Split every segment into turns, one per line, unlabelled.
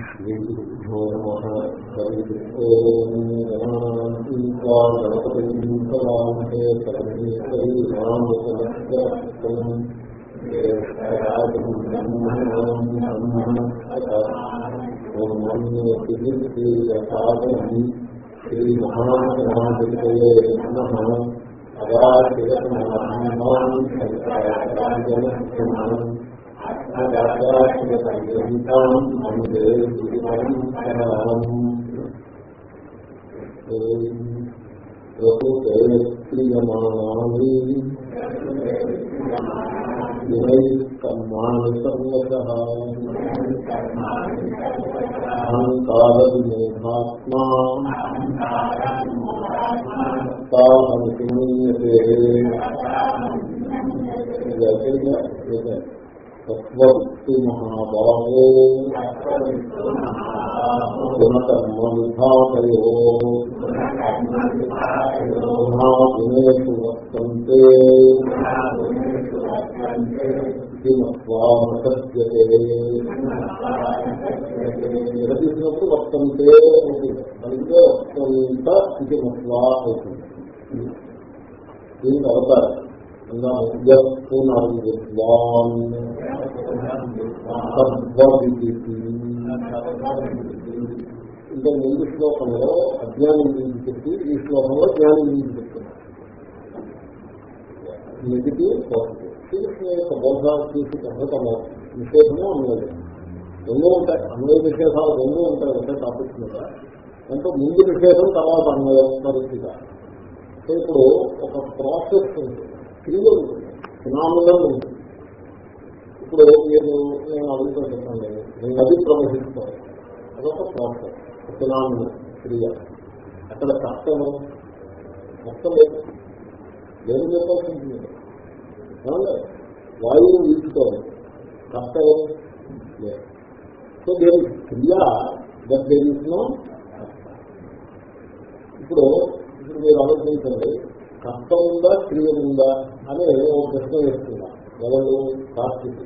श्रीगुरुभ्यो नमः हरिः ओम् गणानान्त्वा गणपतिम् कलामहे परमेश्वरी रामचन्द्रम् ज्येष्ठराजम् ब्रह्मणाम् ब्रह्मणस्पतिः श्रीमहागणाधिपतये नमः अगाशिरमहान् शङ्कराचार्यनः అదాచార్యపర్యంతం వందే గురుపరంపరాం ప్రకృతే ప్రియమాణాని వినైకర్మాణి సర్వత గుణేషు వర్తంతే నిరసినప్పుడు వర్తంతే అంటే వర్తంత ఇది మత్వా అవుతుంది దీనికి అవతారం. ఇంకా ముందు శ్లోకంలో అజ్ఞానం గురించి చెప్పి ఈ శ్లోకంలో జ్ఞానం గురించి చెప్తున్నారు నెగిటివ్ పాజిటివ్ శ్రీకృష్ణ యొక్క బోధ చూసి పద్ధతము నిషేధము అన్నది రెండూ ఉంటాయి అన్వయ విశేషాలు రెండూ ఉంటాయి అంటే టాపిక్ మీద అంటే ముందు విశేషం తర్వాత అన్వయం పరిస్థితి. సో ఇప్పుడు ఒక ప్రాసెస్ ఉంటుంది క్రియలు ఫినామినల్ ఉంటుంది ఇప్పుడు మీరు నేను అడుగుతూ చెప్పండి నేను నది ప్రవహిస్తాను అదొక ప్రాసెస్ ఫినామినల్ క్రియ అక్కడ కష్టము మొత్తం లేదు. ఏం చెప్పాల్సి ఉంటుంది వాయువు వీచుకోవాలి కష్టం లేదు. సో దేని క్రియ దట్ దేర్ ఇప్పుడు ఇప్పుడు మీరు ఆలోచించండి. కష్టం ఉందా క్రియ ఉందా అని ఒక ప్రశ్న వేస్తున్నా. ఎవరు? కార్తీక్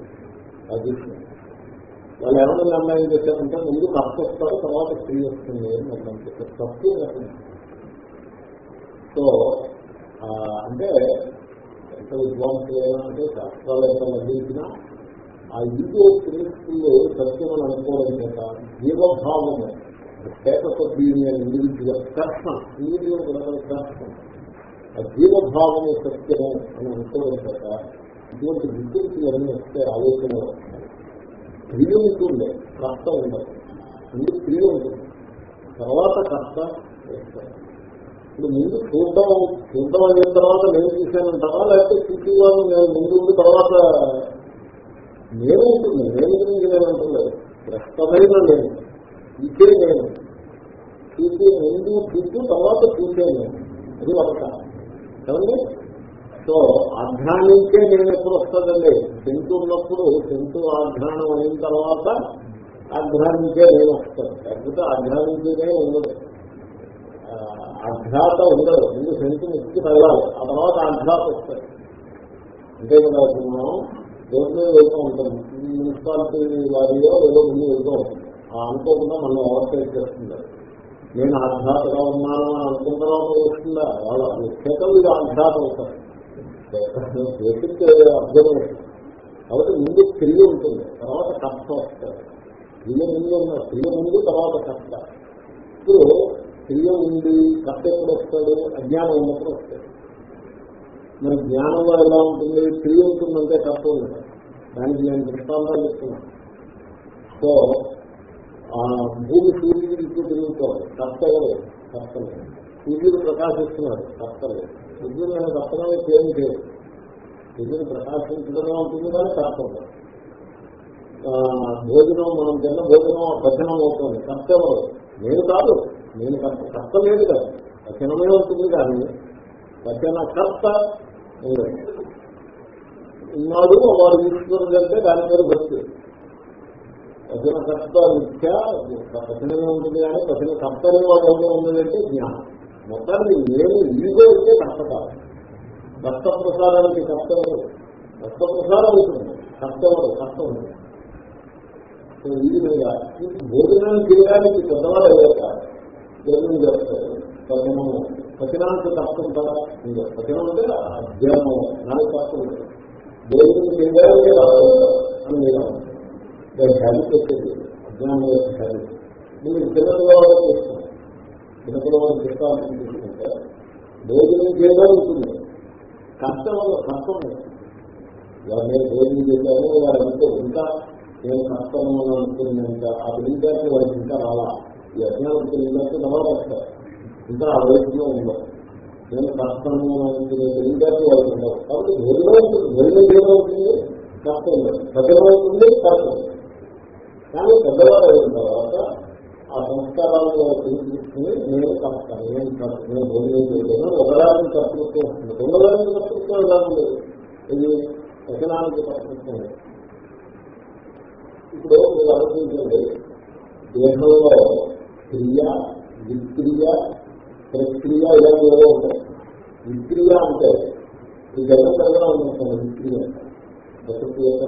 అధ్యక్షుడు వాళ్ళు ఎవరు నిర్ణయం చేశారంటే ముందు కష్టం వస్తారు తర్వాత క్రియ వస్తుంది అని నిర్ణయం చేశారు తప్పు సో అంటే ఎంత విద్వాంసులు ఏమంటే శాస్త్రాలు ఎంత నందించినా ఆ ఈగో ప్రిన్సిపుల్ సత్యం అనుకోవడం చేత జీవభావము స్టేటస్ ఆఫ్ బీయింగ్ ఇండివిజువల్ కష్టం ఇండివిజువల్ కష్టం ఆ సత్యము అని అనుకోవడం చేత ఇటువంటి విద్యుత్తులు అన్నీ వస్తే ఆలోచన క్రియ ఉంటుంది కష్టం ఉండదు. ముందు క్రియ ఉంటుంది. తర్వాత కష్టం వస్తాయి ఇప్పుడు ముందు చూద్దాం చూద్దాం అయిన తర్వాత నేను చూశానంటారా లేకపోతే చూసేవాళ్ళు నేను ముందు ఉండి తర్వాత నేను ఉంటుంది నేను గురించి నేను అంటున్నాను ప్రస్తుతమైన నేను ఇచ్చే నేను. చూసే ముందు చూసి తర్వాత చూసే నేను. అది ఒక ఏమండి సో అధ్యానించే నేను ఎప్పుడు వస్తుందండి. సెంటు ఉన్నప్పుడు సెంటు అధ్యానం అయిన తర్వాత అధ్యానించే నేను వస్తాను. లేకపోతే ఆఘ్రానించేనే ఉండదు. అధ్యాత ఉండదు. ముందు సెంటు ముక్తి తగలాలి. ఆ తర్వాత అధ్యాత వస్తాయి. అంతే కదా మనం రోడ్డు మీద వెళ్తూ ఉంటాం. మున్సిపాలిటీ వారిలో ఏదో ముందు వెళ్తూ ఉంటుంది అనుకోకుండా మనం ఓవర్టేక్ చేస్తున్నారు నేను ఆధ్యాత్మగా ఉన్నాను అని అనుకుంటున్నా వస్తుందా వాళ్ళ చేతం ఇది ఆధ్యాత్మ అవుతారు బేసిక్ అర్థం. కాబట్టి ముందు క్రియ ఉంటుంది తర్వాత కష్టం వస్తారు క్రియ ముందు ఉన్న క్రియ ముందు తర్వాత కష్టం ఇప్పుడు క్రియ ఉంది కష్ట ఎప్పుడు వస్తాడు? అజ్ఞానం ఉన్నప్పుడు వస్తాడు. మరి జ్ఞానంలో ఎలా ఉంటుంది? క్రియ ఉంటుందంటే కష్టం ఉంటుంది దానికి నేను దృష్టాంతాలు చెప్తున్నాను. సో భూమి సూర్యుడు ఇంట్లో తిరుగుతారు కష్టలేదు కష్టలేదు సూర్యుడు ప్రకాశిస్తున్నాడు కష్టలేదు సూర్యుడు నేను కష్టమే పేరు చేయదు సూర్యుడు ప్రకాశించడమే ఉంటుంది కానీ కష్టం భోజనం మనం తిన్న భోజనం భజనం అవుతుంది. కష్టమదు నేను కాదు నేను కర్త కర్త లేదు కదా. వచనమే ఉంటుంది కానీ వచన కర్త ఉన్నాడు వాడు ఈశ్వరుడు అంటే దాని మీద భక్తి. వచన కర్త మిథ్య వచనమే ఉంటుంది కానీ కఠిన కర్తనే వాళ్ళు ఉన్నదంటే జ్ఞానం. మొత్తాన్ని నేను ఈగో అయితే కర్త కాదు రక్త ప్రసారానికి కర్త రక్త ప్రసారం అవుతుంది. కర్త కష్టం ఉంది. ఈ విధంగా భోజనం చేయడానికి పెద్దవాడు అయ్యాక భోజనం చేస్తారు. పతనం కఠినానికి కష్టం కదా కఠినం అంటే అధ్యయనం. నాకు కష్టం ఉంటుంది భోజనం చేయడానికి అని నేను దాని హ్యాబిట్ వచ్చేది అజ్ఞానం యొక్క హ్యాబిట్ మీరు చిన్నపిల్లవాడు చేస్తున్నారు. చిన్నపిల్లవాడు దృష్టాంతం తీసుకుంటే భోజనం చేయడం ఉంటుంది. కష్టం వల్ల కష్టం వారు నేను భోజనం చేశాను వారు అంటే ఇంకా నేను కష్టం అనుకుని ఇంకా ఆ తెలియదాన్ని వాళ్ళకి ఇంకా రాలా. ఈ అజ్ఞానం తెలియదాన్ని నమ్మకం ఇంకా ఆ వయసులో ఉండవు నేను కష్టము అనుకునే తెలియదాన్ని వారికి ఉండవు కాబట్టి భోజనం భోజనం చేయడం కష్టం ఉండదు పెద్దగా కష్టం. కానీ పెద్దవారు అయిన తర్వాత ఆ సంస్కారాలను తీసుకుని నేను కష్టాను నేను కష్టం నేను భోజనం చేయలేను ఒకదానికి కర్తృత్వం వస్తుంది రెండోదానికి కర్తృత్వం ఎలా ఇది ఎకనామిక్ కర్తృత్వం ఇప్పుడు మీరు ఆలోచించండి. దేహంలో క్రియ విక్రియ ప్రక్రియ ఇలాంటి ఏవో ఉంటాయి. విక్రియ అంటే ఈ జగత్తుగా ఉంటుంది విక్రియ. ప్రకృతి యొక్క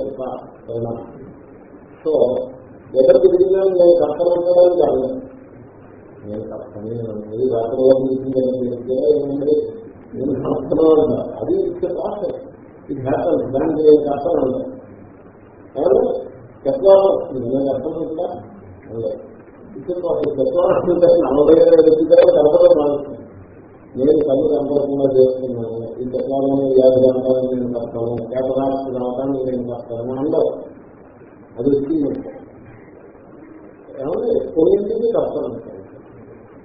పరిణామం సో ఎక్కడికి తిరిగినా నేను కష్టం ఉండడానికి కాదు నేను కష్టమే మీరు రాత్రి ఏముంది? నేను కష్టమే ఉన్నా అది ఇచ్చే ప్రాసెస్ ఇది హ్యాపన్ దానికి నేను కష్టం ఉండదు చెప్పాలి నేను ఉందా నేను కళ్ళు కనపడకుండా చేస్తున్నాను. ఈ చక్రాలను యాభై కనపడాలని నేను కష్టాను కేపరానికి రావడానికి నేను కష్టాను అందరూ అది వచ్చింది. ఏమంటే కొన్నింటికి కష్టం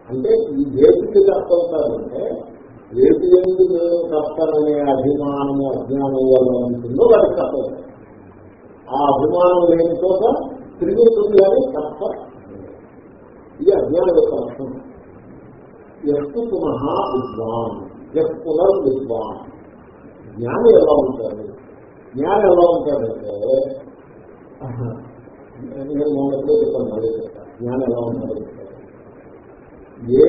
అంటే ఈ దేశకి కష్టమవుతారంటే వేటి ఎందుకు నేను కష్టాలనే అభిమానము అజ్ఞానం వల్ల ఉంటుందో వాటికి కష్టం ఆ అభిమానం లేని చోట తిరుగుతుంది కానీ కష్టం ఇది అజ్ఞానం యొక్క లక్షణం. ఎస్తు పునః విద్వాన్ ఎస్ పునర్ విద్వాన్. జ్ఞానం ఎలా ఉంటారు జ్ఞానం ఎలా ఉంటారంటే నేను మొదట్లో చెప్పాను మళ్ళీ జ్ఞానం ఎలా ఉంటాడో ఏ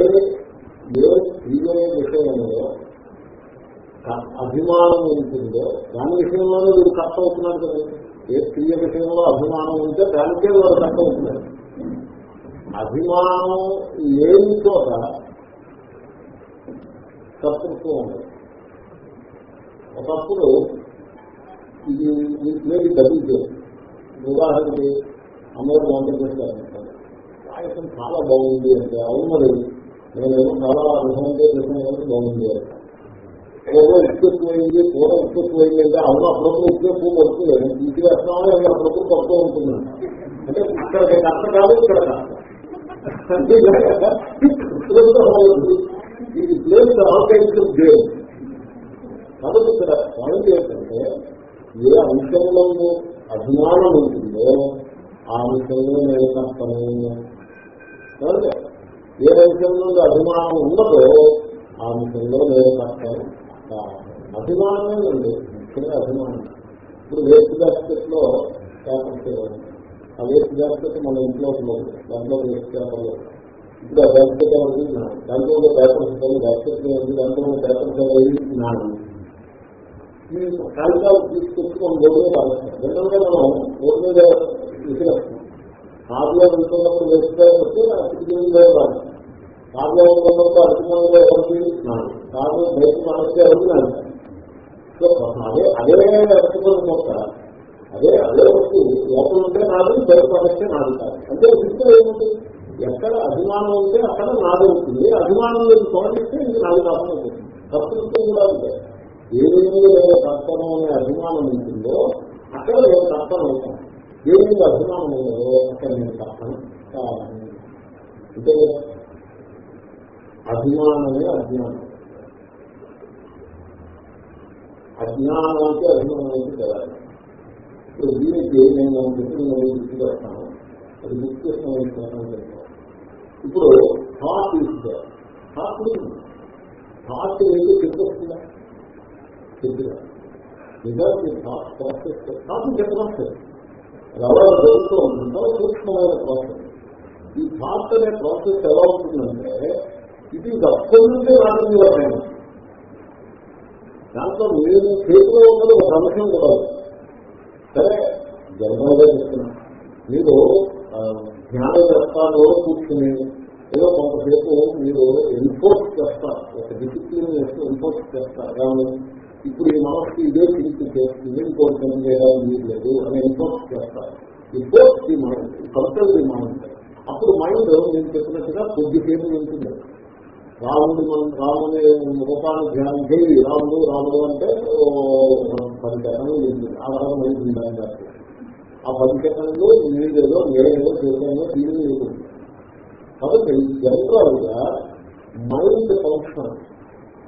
ఏ క్రియ విషయంలో అభిమానం ఉంటుందో దాని విషయంలోనే వీడు కష్టం అవుతున్నాడు కదా ఏ క్రియ విషయంలో అభిమానం ఉంటే దానికే వాడు కష్టం అవుతున్నాడు అభిమానం లేని చోట కర్తృత్వం ఉండదు ఒకప్పుడు ఇది ఈ ప్లేట్ డబ్బులు చేస్తుంది ఉదాహరణకి అందరూ వంట చేస్తారు పాయసం చాలా బాగుంది అంటే అవును మరి. నేనేమో చాలా అనుభవంతో చేసిన కాబట్టి బాగుంది ఏదో ఎక్కువైంది కూర ఎక్కువైంది అంటే అవును అప్పుడప్పుడు ఎక్కువ ఎక్కువ పడుతుంది. తీసివేస్తున్నామని అది అప్పుడప్పుడు పడుతూ ఉంటుంది అంటే ఇక్కడ కష్ట కాదు ఇక్కడ ఇది ప్లేస్ ఆర్గనైజ్డ్ గేమ్ కాబట్టి ఇక్కడ పాయింట్ ఏంటంటే ఏ అంశంలో అభిమానం ఉంటుందో ఆ విషయంలో నేను కష్టము ఏ విషయంలో అభిమానం ఉండదో ఆ విషయంలో నేను కష్టం అభిమానమే ఉంది ముఖ్యంగా అభిమానం. ఇప్పుడు వేస్ట్ బాస్కెట్లో పేపర్ చేయాలి ఆ వేస్ట్ బాస్కెట్ మన ఇంట్లో దాంట్లో వేస్ట్ పేపర్ ఇప్పుడు ఆ బాస్కెట్ ఎవరికి దాంట్లో ఉన్న పేపర్స్ బాస్కెట్ దాంట్లో పేపర్స్ ఎవరికి నాడు కాగితాలు మనం బోర్డు మీద రాస్తారు ఎందుకంటే మనం బోర్డు మీద విసిరేస్తాం కార్లో వెళ్తున్నప్పుడు వేస్తే వస్తే అతిథి మీద రాదు కార్లో వెళ్తున్నప్పుడు అతిథిలో ఎవరికి కార్లో బయట మనకి సో అదే అదే అతిథులు మొక్క అదే అదే వస్తు లోపల ఉంటే నాది బయట మనకే నాది కాదు అంటే విషయం ఏముంది ఎక్కడ అభిమానం ఉంటే అక్కడ నాది అవుతుంది? అభిమానం లేదు తోడిస్తే ఇది నాది కాకుండా ఉంటుంది కర్తృత్వం కూడా ఉంటాయి ఏదేమి లేదా కర్తనం అనే అభిమానం ఉంటుందో అక్కడ నేను కర్తనం అవుతాను దేని మీద అభిమానం ఉన్నదో అక్కడ నేను కర్తనం కావాలి. అంటే అభిమానమే అజ్ఞానం. అజ్ఞానం అయితే అభిమానం అయితే కదా ఇప్పుడు దీనికి నేను చెప్పిన గుర్తు చేస్తాను అది గుర్తు చేసిన ఇప్పుడు థాట్ ఇస్తే థాట్ థాట్ ఏదో చెప్పొస్తుందా? చెప్పిన. నిజానికి ప్రాసెస్ థాట్ ప్రాసెస్ అది జరుగుతూ ఉంటుందో సూక్ష్మమైన ప్రాసెస్ ఈ థాట్ అనే ప్రాసెస్ ఎలా ఉంటుందంటే ఇది అప్పటి నుండి రాజకీయ వర్గం దాంట్లో నేను చేతిలో ఉన్నది ఒక అంశం కూడా సరే జన్మలుగా చెప్తున్నా. మీరు జ్ఞాన చేస్తాలో కూర్చుని ఏదో కొంతసేపు మీరు ఎన్ఫోర్స్ చేస్తారు. ఒక డిసిప్లిన్ ఎన్ఫోర్స్ చేస్తారు. కానీ ఇప్పుడు ఈ మనస్సు ఇదే థింక్ చేస్తుంది ఇంకోటి పని చేయడానికి లేదు అని ఎన్ఫోర్స్ చేస్తారు. Enforce the mind control the అప్పుడు మైండ్ నేను చెప్పినట్టుగా కొద్దిసేపు ఉంటుంది. రాముడు మనం రాముని రూపాన్ని ధ్యానం చేయి రాముడు రాముడు అంటే పది సెకండ్లు ఉంటుంది ఆ రకం మైండ్ ఉండాలి దానికి ఆ పది సెకండ్లు మీరేదో నేనేదో తీర్థంలో తీరు ఉంటుంది కాబట్టి జనరల్గా mind function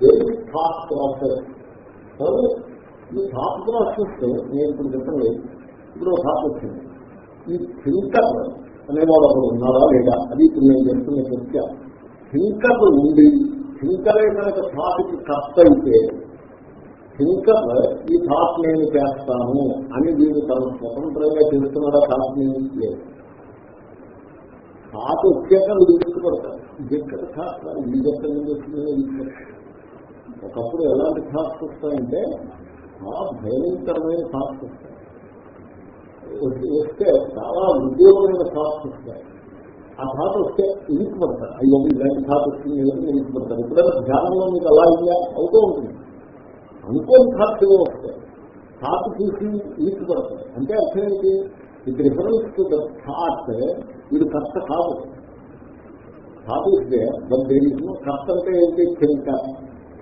very fast process కానీ ఈ థాట్ ప్రాసెస్ నేను ఇప్పుడు చెప్పండి ఇప్పుడు ఒక థాట్ వచ్చింది. ఈ థింకర్ అనేవాడు అక్కడ ఉన్నారా లేదా? అది ఇప్పుడు నేను చెప్తున్న చర్చ. థింకర్ ఉండి థింకరే కనుక థాట్కి కష్ట అయితే థింకర్ ఈ థాట్ నేను చేస్తాను అని వీడు తను స్వతంత్రంగా చేస్తున్నాడా థాట్ నేను లేదు థాట్ వచ్చాక వీడు ఇష్టపడతారు ఇది ఎక్కడ థాట్ ఇది చెప్తాను నుంచి ఒకప్పుడు ఎలాంటి థాట్స్ వస్తాయంటే చాలా భయంకరమైన థాట్స్ వస్తాయి. వస్తే చాలా ఉద్యోగమైన థాట్స్ వస్తాయి. ఆ థాట్ వస్తే ఇరికి పడతారు అయ్యో ఇలాంటి థాట్ వస్తుంది ఎవరికి ఇరికి పడతారు ఎప్పుడైనా ధ్యానంలో మీకు అలా అయ్యా? అవుతూ ఉంటుంది. అనుకోని థాట్స్ ఏవో వస్తాయి. థాట్ చూసి ఇరికి పడతారు అంటే అర్థం ఏంటి? ఇది రిఫరెన్స్ టు ద థాట్ ఇది కర్త కాదు. థాట్ ఇస్తే బట్ దేని ఇస్ కర్త అంటే ఏంటి? థింకర్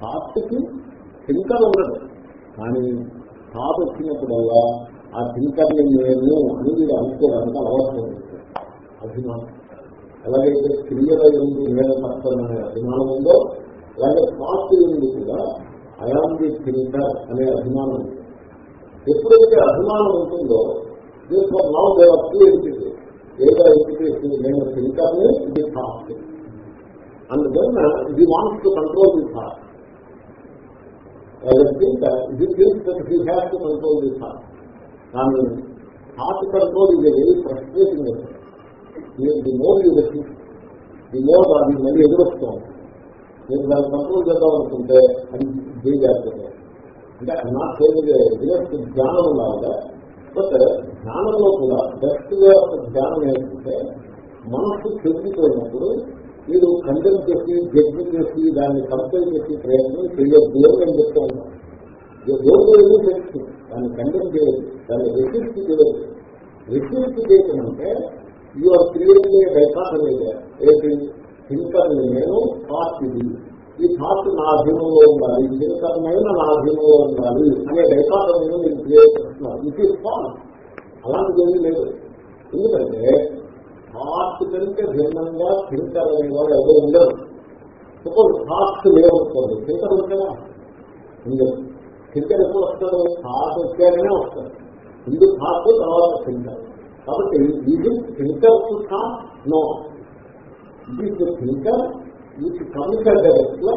థాట్కి థింకర్ ఉండదు. కానీ థాట్ వచ్చినప్పుడల్లా ఆ థింకర్ని నేను అని మీరు అనుకోవడానికి అలవాటు అభిమానం. ఎలాగైతే క్రియల ఎందు నేను కర్తననే అభిమానం ఉందో అలాగే థాట్ ఎందు కూడా అయాం ది థింకర్ అనే అభిమానం ఉంది. ఎప్పుడైతే అభిమానం ఉంటుందో దీంట్లో నౌ దేవర్ ఎంటిటీ ఏదో ఎంటిటీ నేను థింకర్ని ఇది థాట్ అండ్ దెన్ ఇది wants to control the thought ఇది he has to control the thought కానీ థాట్ కంట్రోల్ ఇది వెరీ ఫ్రస్ట్రేటింగ్ ది మోర్ ఇది ది మోర్ అది మళ్ళీ ఎదురొస్తాం. నేను దాన్ని కంట్రోల్ చేద్దాం అనుకుంటే అది చేయజేస్తుంది అంటే నా సేవింగ్ జ్ఞానం లాగా బట్ జ్ఞానంలో కూడా బెస్ట్ వే ఆఫ్ జ్ఞానం ఏంటంటే మనస్సు చెందిపోయినప్పుడు మీరు కండెమ్ చేసి జడ్జి చేసి దాన్ని కంపేర్ చేసి ప్రయత్నం చేయొద్దు అని నేను చెప్తూ ఉంటాను దేవుడు ఏదో చేస్తుంది దాన్ని కండెమ్ చేయదు దాన్ని రెసిస్ట్ చేయదు రెసిస్ట్ చేయటం అంటే యూఆర్ క్రియేటింగ్ డైకాటమీ ఏంటి థింకర్ నేను థాట్ ఇది ఈ థాట్ నా అధీనంలో ఉండాలి. థింకర్మైన నా అధీనంలో ఉండాలి. అనే డైకాటమీని మీరు క్రియేట్ చేస్తున్నారు ఇట్ ఈస్ ఫాల్ అలాంటిది ఏమీ లేదు. ఎందుకంటే హార్ట్ కంటే భిన్నంగా థింకర్ వాళ్ళు ఎవరు ఉండరు. సపోజ్ హార్ట్ లేవనుకోండి థింకర్ ఉంటారా ఉండదు థింకర్ ఎప్పుడు వస్తాడు? హార్ట్ వచ్చాకనే వస్తాడు ముందు హార్ట్ తర్వాత థింకర్ కాబట్టి ఇది థింకర్ టు థాట్ నో. ఇది థింకర్ విచ్ కమిట్ డైరెక్ట్లో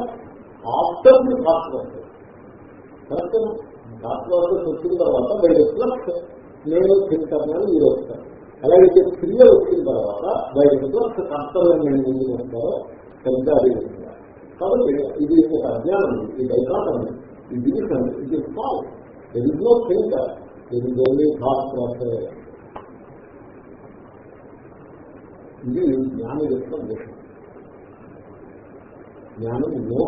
ఆఫ్టర్ ది థాట్ వస్తుంది. కరెక్ట్ థాట్ వరకు వచ్చిన తర్వాత బై రిఫ్లెక్ట్ నేను థింకర్ అని మీరు వస్తారు అలాగే క్రియ వచ్చిన తర్వాత బై రిఫ్లెక్ట్ కర్తవ్యం నేను ముందుకు వస్తారో సరిగ్గా అదే కాబట్టి ఇది ఒక అజ్ఞానం ఈ డైకాటం ఈ డివిజన్ ఇది fall there is no thinker there is only thought process ఇది జ్ఞానం యొక్క విషయం. జ్ఞానం నో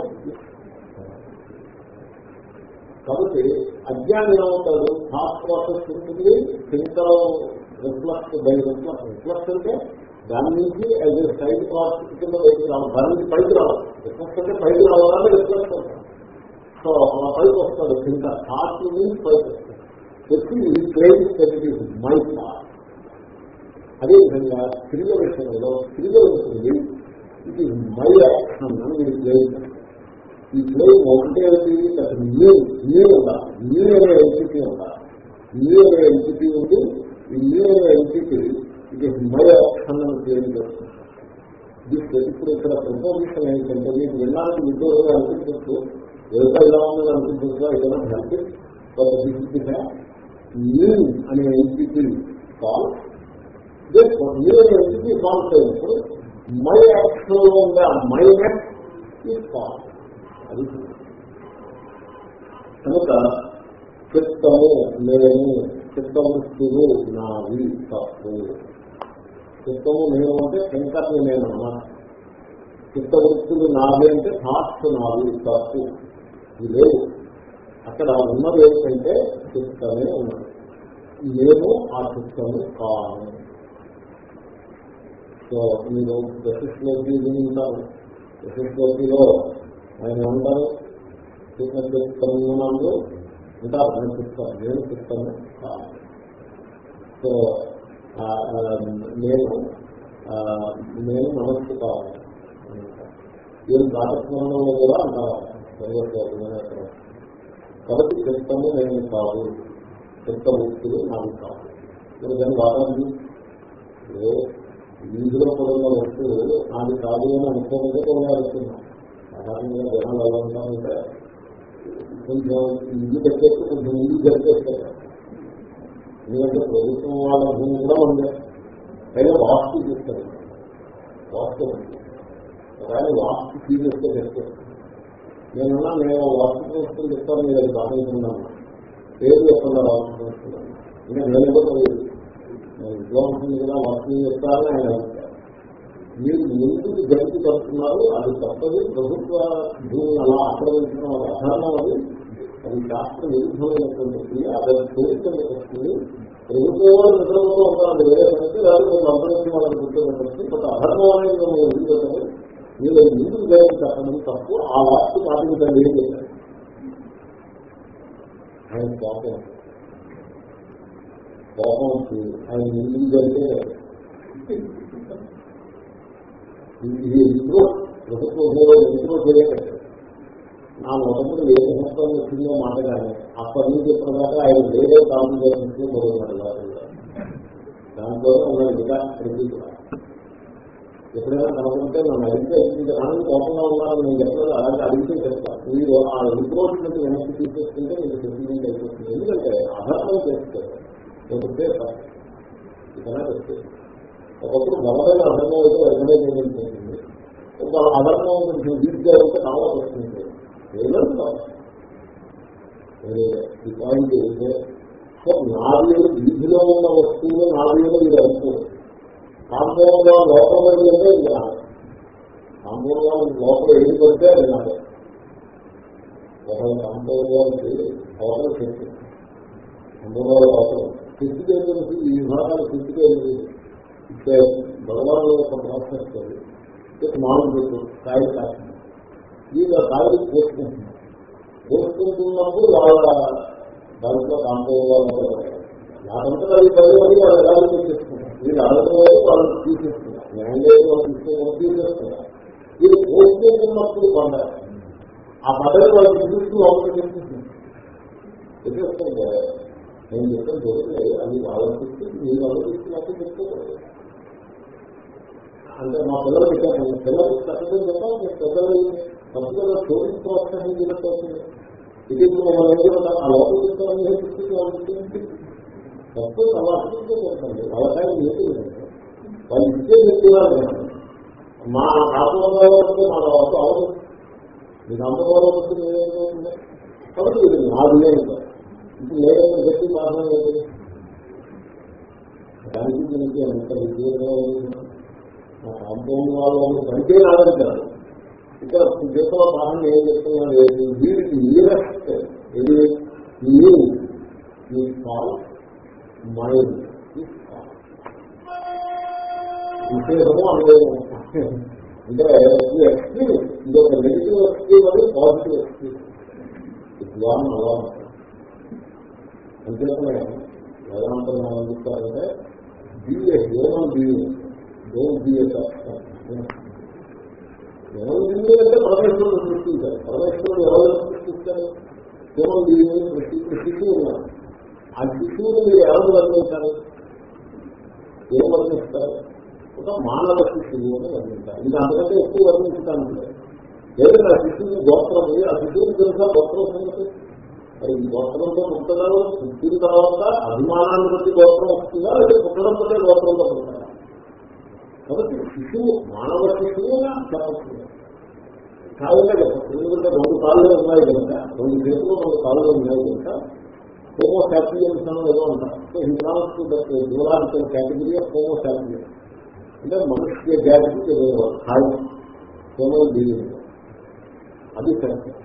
కాబట్టి అజ్ఞానం ఏమవుతాడు థాట్ ప్రాసెస్ ఉంటుంది thinker reflect by reflect reflect అంటే దాని నుంచి యాజ్ సైడ్ ప్రాసెస్ కింద బయటకు రావాలి దాని నుంచి పైకి రావాలి రిఫ్లెక్ట్ అంటే పైకి రావాలని రిఫ్లెక్ట్ అవుతాం సో అలా పైకి వస్తాడు కింద. థాట్ నుంచి పైకి వస్తాడు. వచ్చి ఇది క్లెయిమ్ మై థాట్ అదేవిధంగా స్త్రీల విషయంలో స్త్రీల ఉంటుంది ఇది మై యాక్షన్ అని మీరు క్లెయిమ్ ఈ క్లెయిమ్ ఒకటే న్యూ న్యూ ఉండాలి. న్యూ అనే ఎంటిటీ ఉండాలి. న్యూ అనే ఎంటిటీ ఉంది ఈ న్యూ ఇది మై యాక్షన్ అని క్లెయిమ్ చేస్తుంది ఇప్పుడు ఇక్కడ ప్రపోజిషన్ ఏంటంటే మీకు వినడానికి విద్యోగంగా అనిపించవచ్చు వ్యవసాయ ఇలా ఉందని అనిపించవచ్చు ఏదైనా హెల్ప్ అనే ఎంటిటీ కాల్ మీరు అయినప్పుడు మై యాక్షన్లో ఉండే ఆ మై ఈ అది కనుక చెప్తాము నేను చిత్తవృత్తులు నావి తప్పు. చిత్తము నేను అంటే శంకర్లు నేను చిత్తవృత్తులు నావి అంటే థాట్స్ నావి తప్పు. ఇది లేదు. అక్కడ ఉన్నది ఏంటంటే చిత్తమే ఉన్నది. నేను ఆ చిత్తము కాను. సో మీరు దశశ్లోకి ఉంటారు. దశశ్లోకిలో ఆయన ఉంటారు చిత్తము ఇంకా నేను చెప్తాను నేను చిత్తము సో నేను నేను మనస్సు కావాలి. వీళ్ళు దాటస్మరణంలో కూడా అంటారు కాబట్టి చిత్తము నేను కాదు. చిత్త వృత్తులు నాకు కాదు. మీరు దాన్ని వాడాలి ఇందులో కూడా వస్తువులు నాది కాదు అని అనుకోవడం కూడా కొనగాడుతున్నాం సాధారణంగా జనాలు ఎలా ఉంటామంటే కొంచెం ఇల్లు పెట్టేసి కొంచెం ఇల్లు జరిపేస్తారు. ఎందుకంటే ప్రభుత్వం వాళ్ళ భూమి కూడా ఉంది పైగా వాస్తు చేస్తారు. వాస్తు కానీ వాస్తు సీరియస్గా చెప్తారు నేనున్నా నేను వాస్తు సంస్థలు చెప్తాను మీరు అది బాగుంటున్నాను పేరు చెప్పకుండా వాస్తు సంస్థలు ఇంకా నేను కూడా లేదు నేను విద్వాంసం కూడా వాస్తు చెప్తానని ఆయన మీరు ముందుకు గడిపి పడుతున్నారు అది తప్పది. ప్రభుత్వ భూమిని అలా ఆక్రమించడం అది అధర్మం అది. అది శాస్త్ర విరుద్ధమైనటువంటి క్రియ అది కోరికలు వస్తుంది. ప్రభుత్వం నిద్రపోతూ ఉంటారు వేరే సంగతి లేదా మీరు అంతరించి వాళ్ళని గుర్తుపెట్టచ్చు బట్ అధర్మం అనేది మేము ఎదుగుతారు మీరు ముందుకు జయించడం తప్పు. ఆ వాస్తు పాటించండి ఏం చేశారు ఆయన కోపం. కోపం ఆయన ముందుకు జరిగే ఇది ఎందుకో ప్రభుత్వ ఉద్యోగం ఇంట్లో చేయలేదు నా మొదటి ఏ సంవత్సరం వచ్చిందో మాట కానీ అప్పటి నుంచి ఇప్పటిదాకా ఆయన వేరే కాలం చేసినట్టు మొదలుపెట్టారు దాంట్లో ఉన్న వికాస్ ప్రతి ఎప్పుడైనా కనుకుంటే నన్ను అడిగితే కానీ కోపంగా ఉన్నారని నేను చెప్పలేదు అలాగే అడిగితే చెప్తాను మీరు ఆ రిపోర్ట్ వెనక్కి తీసేసుకుంటే మీకు సెటిల్మెంట్ అయిపోతుంది. ఎందుకంటే అధర్మం చేస్తే లేకపోతే ఇకనా చెప్తే ఒకప్పుడు బలమైన అధర్మం అయితే వెంటనే చేయాల్సింది ఒక అధర్మం కొంచెం వీక్గా అయితే కావాల్సి వస్తుంది ఈ పాయింట్ ఏంటంటే సో నాలుగు వీధిలో ఉన్న వస్తువులు నాలుగు ఇది అనుకోరు కాంపౌండ్గా లోపల అంటే ఇది నాదే కాంపౌండ్గా లోపల ఏది పడితే అది నాదే ఒక కాంపౌండ్గాకి అవసరం శక్తి కాంపౌండ్గా లోపల. శక్తికి ఏంటంటే ఈ విభాగాలు శక్తికి ఏంటి అంటే భగవాన్ యొక్క ప్రాసెస్ మామూలు పెట్టు కాయ కాకుండా వీళ్ళ కాయలు కోసుకుంటున్నారు కోసుకుంటున్నప్పుడు వాళ్ళ దాంట్లో కాంపౌండ్ నాకంతా అది పదివని వాళ్ళు ఎలా చేసేస్తున్నారు వీళ్ళు అడగడం వాళ్ళు తీసేస్తున్నారు న్యాయం లేదు వాళ్ళు తీసుకుని తీసేస్తున్నారు వీళ్ళు పండారు ఆ పదవి వాళ్ళు తీసుకుని అవసరం చేస్తున్నారు నేను చెప్పాను అది ఆలోచిస్తే మీరు ఆలోచిస్తున్నప్పుడు చెప్పుకోకూడదు అంటే మా పిల్లలు పెట్టాను పిల్లలు చక్కగా చెప్పాలి. మీ పెద్దలు తప్పుగా చోటు ప్రోత్సహించినట్టు అవుతుంది. ఇది ఇప్పుడు మనం ఏం చెప్తాం ఆ లోపల చెప్తామని తప్పు సమాజంతో చెప్పండి వాళ్ళకాయ ఏంటి వాళ్ళు ఇచ్చే చెప్తున్నారు మా ఆత్మగౌరవం వస్తే మా వరకు అవదు మీకు అమ్మగౌరవం వస్తుంది ఏదైనా కాబట్టి ఇది నాది లేదు ఇప్పుడు లేదని చెప్పి కారణం లేదు దానికి దీనికి ఎంత విజయంగా మా కాంపౌండ్ వాళ్ళు కంటే నాదని కాదు. ఇక్కడ దేశంలో భాగంగా ఏం చెప్తున్నాను వీరికి నీరెస్ట్ ఇది నీరు ఈ కాల్ మైండ్ విశేషము అనుభవం అంటే ఈ ఇది ఒక నెగిటివ్ అది పాజిటివ్ విద్వాన్ అలా అంతేకానే వేదాంతం ఏమని చెప్తారంటే be human being don't be అంటే పరమేశ్వరుడు సృష్టించారు పరమేశ్వరుడు ఎవరు సృష్టించారు సృష్టిస్తారు హ్యూమన్ బీయింగ్ శిశువు ఉన్నారు ఆ శిశువుని మీరు ఎవరు వర్ణించారు ఏం వర్ణిస్తారు ఒక మానవ శిశువు అని వర్ణించారు ఇది అందుకంటే ఎక్కువ వర్ణించడానికి లేదు ఆ శిశువుని గోత్రం ఆ శిశువుని తెలుసా గోత్రం సంగతి మరి ఈ గోత్రంతో పుట్టడం పుట్టిన తర్వాత అభిమానాన్ని బట్టి గోత్రం వస్తుందా? లేదా పుట్టడం బట్టే గోత్రంతో పుట్టారా కాబట్టి శిశువు మానవ శిశువుగా చెప్పచ్చు కాళ్ళే చెప్పచ్చు ఎందుకంటే రెండు కాళ్ళు ఉన్నాయి కనుక రెండు చేతులు రెండు కాళ్ళు ఉన్నాయి కనుక హోమో హోమోసాపియన్స్ అని ఏదో అంటారు. So he belongs to that zoological category of homo sapiens అంటే మనుష్య జాతికి తెలియదు స్థాయి హ్యూమన్ బీయింగ్ అది సత్యం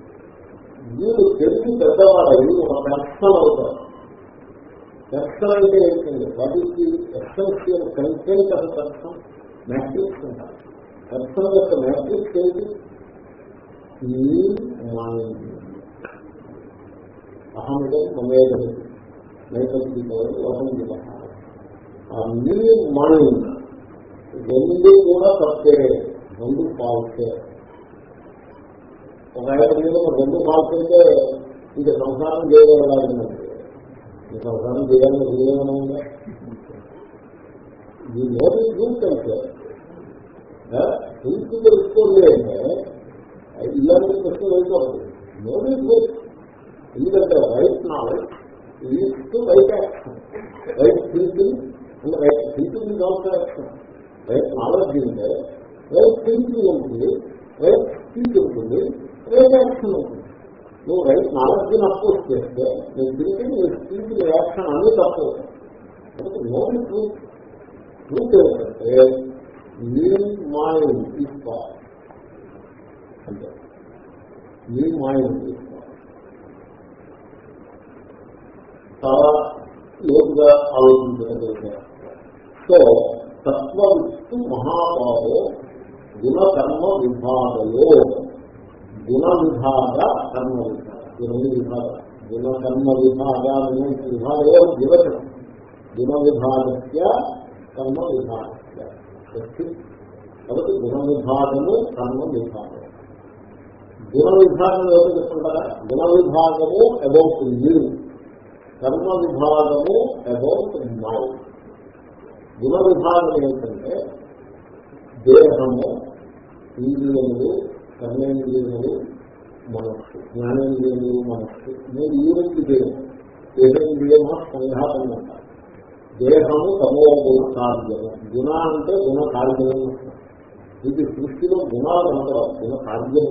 వీళ్ళు తెలిసి పెద్దవాళ్ళు ఒక పెర్సన్ అవుతారు. పెర్సన్ అంటే ఏంటంటే వాటికి essential content of person matrix అంటారు పెర్సన్ యొక్క మ్యాట్రిక్స్ ఏంటి ఈ మైండ్ అహమిదం మమేదం నైకల్పితో లోకం ఆ మీ మైండ్ రెండు కూడా తప్పే రెండు ఫాల్సే ఒక మీద రెండు ఫాల్స్ అయితే ఇది సంసారం చేయగలగాలి ఈ సంసారం చేయాలని వీలేమన్నా ఉందా ఈ నోటి ట్రూత్ అయితే ట్రూత్ తెలుసుకోలే ఇలాంటి ప్రశ్న వెళ్ళిపోతుంది నోటి ట్రూత్ ఎందుకంటే right knowledge leads to right action right thinking and right thinking is also action right knowledge ఉంటే రైట్ థింకింగ్ ఉంటుంది రైట్ స్పీచ్ ఉంటుంది రైట్ యాక్షన్ ఉంటుంది. నువ్వు రైట్ నాలెడ్జ్ అపోజ్ చేస్తే నీ థింకింగ్ నీ స్పీచ్ యాక్షన్ అన్ని తప్పవుతాయి కాబట్టి నోటి ట్రూత్ ట్రూత్ ఏంటంటే నీ మైండ్ తీసుకో అంటే నీ మైండ్ చాలా లోతుగా సో తత్వవిత్తు మహాభావో గుణకర్మ విభాగలో. గుణ విభాగ కర్మ విభాగ. గుణ విభాగ గుణకర్మ విభాగ విభాగ గుణ విభాగస్య కర్మ విభాగం కాబట్టి గుణ విభాగము కర్మ విభాగం గుణ విభాగం ఎవరు చెప్తుంటారా? గుణ విభాగము అబౌట్ యూ కర్మ విభాగము అబౌట్ మై గుణ విభాగం ఏంటంటే దేహము ఇంద్రియములు కర్మేంద్రియములు మనస్సు జ్ఞానేంద్రియములు మనస్సు. మీరు ఈ నుంచి దేహం. దేహేంద్రియమ సంఘాతం అంటారు దేహము తమో గుణ కార్యము గుణ అంటే గుణ కార్యము ఇది సృష్టిలో గుణాలు కనపడవు గుణ కార్యం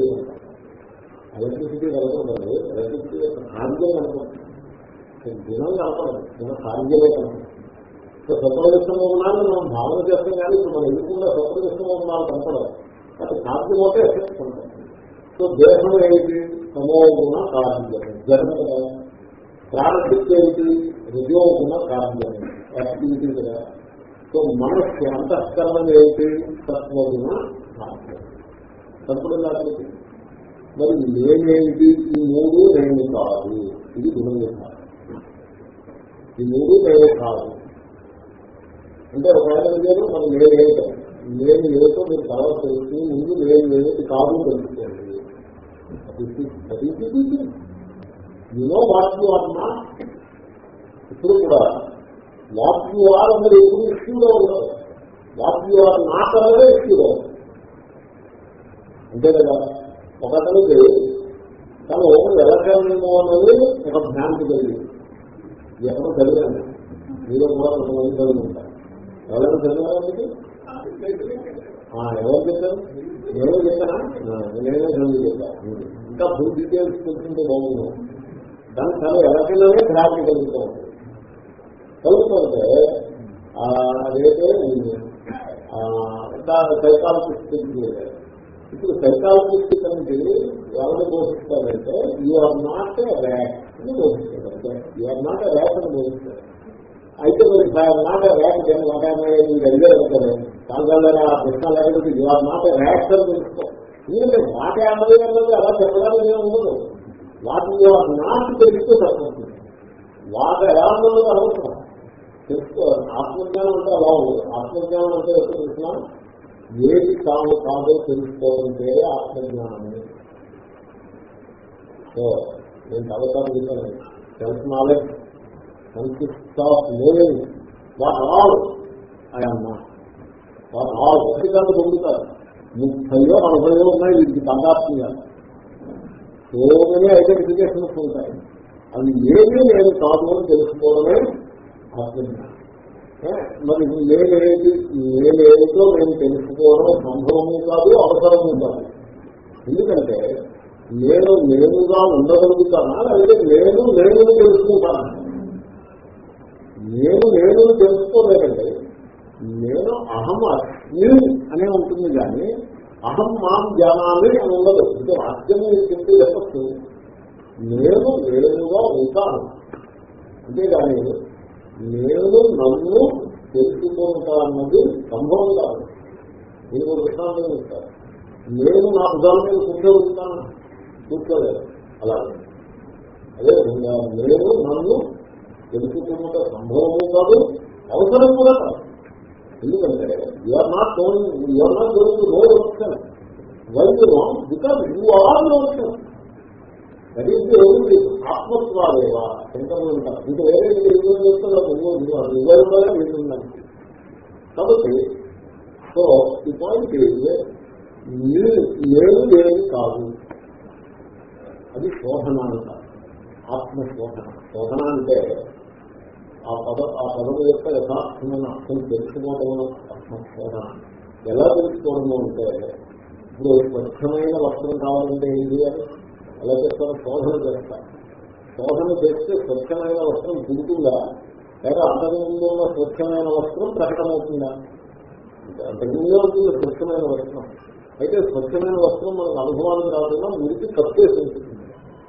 ఎలక్ట్రిసిటీ కనపడదు. ఎలక్ట్రిసిటీ యొక్క కార్యం కనపడుతుంది గుణం కనపడదు. గుణ కార్యమే కనపడదు. సో సత్వదృష్టంలో ఉన్నాను మనం భావన చేస్తాం కానీ ఇప్పుడు మనం ఎదుర్కొంటే సత్వదృష్టంలో ఉన్నాను కనపడదు. అది కార్యం ఒకటే ఎఫెక్ట్ ఉంటుంది. సో దేహం ఏమిటి? సమో గుణ కార్యం జన్మ ప్రాణశక్తి ఏమిటి? రజోగుణ కార్యమే యాక్టివిటీ కదా. సో మనస్సు అంతఃకరణం ఏంటి సత్వగుణ తప్పుడు లేకపోతే మరి నేనేంటి? ఈ మూడు నేను కాదు. ఇది గుణం కాదు. ఈ మూడు నేను కాదు. అంటే ఒక ఆయన మనం నేనేంటో నేను ఏదో మీరు తర్వాత తెలుసు ముందు నేను ఏది కాదు తెలుసుకోండి. యూనో వాట్ యు ఇప్పుడు కూడా వాట్ యు ఆర్ అన్నది ఎప్పుడు ఇష్యూలో ఉండదు వాట్ యు ఆర్ నాట్ అన్నదే ఇష్యూలో అంతే కదా ఒకతనికి తను ఎలక్ట్రానిక్ అన్నది ఒక భ్రాంతి కలిగింది ఎవరు చదివాను మీరు కూడా కొంతమంది చదువుకుంటారు ఎవరైనా చదివారండి ఎవరు చెప్పారు? నేను చెప్పానా నేనే చదువు చెప్పాను ఇంకా ఫుల్ డీటెయిల్స్ తెలుసుకుంటే బాగుంది దానికి చాలా ఎలకలోనే భ్రాంతి కలుగుతూ ఉంటుంది కలుగుతుంటే అదైతే దాని సైకాలజిస్ట్ ఇప్పుడు సైకాలజిస్ట్ కంటే ఎవరిని పోషిస్తారంటే యు ఆర్ నాట్ ర్యాక్ అని పోషిస్తారు యు ఆర్ నాట్ ర్యాక్ అని పోషిస్తారు అయితే మరి నాట్ ర్యాక్ వాటాన్ని మీరు అడిగారు కదా ఆ ప్రశ్న లేకపోతే యు ఆర్ నాట్ ర్యాక్ అని తెలుసుకో ఎందుకంటే మాట అన్నది అన్నది అలా చెప్పడానికి ఏమి ఉండదు. వాటి యు ఆర్ నాట్ తెలిస్తే తప్పదు వాట ఎలా ఉన్నదో అవసరం తెలుసుకోవాలి ఆత్మజ్ఞానం అంటే అలా ఉంది. ఆత్మజ్ఞానం అంటే ఎప్పుడు తెలిసిన ఏది కాదు కాదో తెలుసుకోవడం పేరే ఆత్మజ్ఞానమే. సో నేను చదువుతాను చెప్పాను. సెల్ఫ్ నాలెడ్జ్ కన్సిస్ట్ ఆఫ్ లేని వాట్ ఆల్ ఆయన్న వాట్ ఆల్ పుస్తకాలు పొందుతారు ముప్పయో నలభయో ఉన్నాయి వీటికి దాదాపుగా సో మెనీ ఐడెంటిఫికేషన్స్ ఉంటాయి. అవి ఏమీ నేను కాదు అని తెలుసుకోవడమే మరి నేనేది నేనేదో నేను తెలుసుకోవడం సంభవము కాదు అవసరము కాదు. ఎందుకంటే నేను నేనుగా ఉండగలుగుతానా లేదా నేను నేను తెలుసుకుంటానా? నేను నేను తెలుసుకోలేదండి నేను అహం అస్మి అనే ఉంటుంది కానీ అహం మాం జ్ఞానాన్ని అని ఉండదు. ఇది వాక్యం చెప్తే చెప్పచ్చు. నేను నేనుగా ఉంటాను. అంతేగాని నేను నన్ను తెలుసుకుంటా అన్నది సంభవం కాదు. నేను దృష్టాంతం ఉంటారు. నేను నా ఉదాహరణ మీద కూర్చోగలుగుతాను కూర్చోలేదు. అలాగే. అదే విధంగా నేను నన్ను తెలుసుకున్నట సంభవము కాదు అవసరం కూడా కాదు. ఎందుకంటే you're not known you're not going to know version why because you are version అది ఆత్మత్వాలేవా శంకరులు ఉంటారు ఇంకా వేరే ఏదో చేస్తున్నారు నువ్వు వీళ్ళున్నాను కాబట్టి సో ఈ పాయింట్ నేను లేని కాదు అది శోధన అంట ఆత్మశోధన శోధన అంటే ఆ పద ఆ పదము యొక్క యథార్థమైన అర్థం తెలుసుకోవడం ఆత్మశోధన ఎలా తెలుసుకోవడము అంటే ఇప్పుడు స్వచ్ఛమైన వస్త్రం కావాలంటే ఏం చేయాలి ఎలా చేస్తారు శోధన చేస్తారు శోధన చేస్తే స్వచ్ఛమైన వస్త్రం పుడుతుందా లేక అంతకుముందు ఉన్న స్వచ్ఛమైన వస్త్రం ప్రకటమవుతుందా? అంతకుముందే ఉంటుంది స్వచ్ఛమైన వస్త్రం. అయితే స్వచ్ఛమైన వస్త్రం మనకు అనుభవానికి రాకుండా మురికి కప్పేసి ఉంటుంది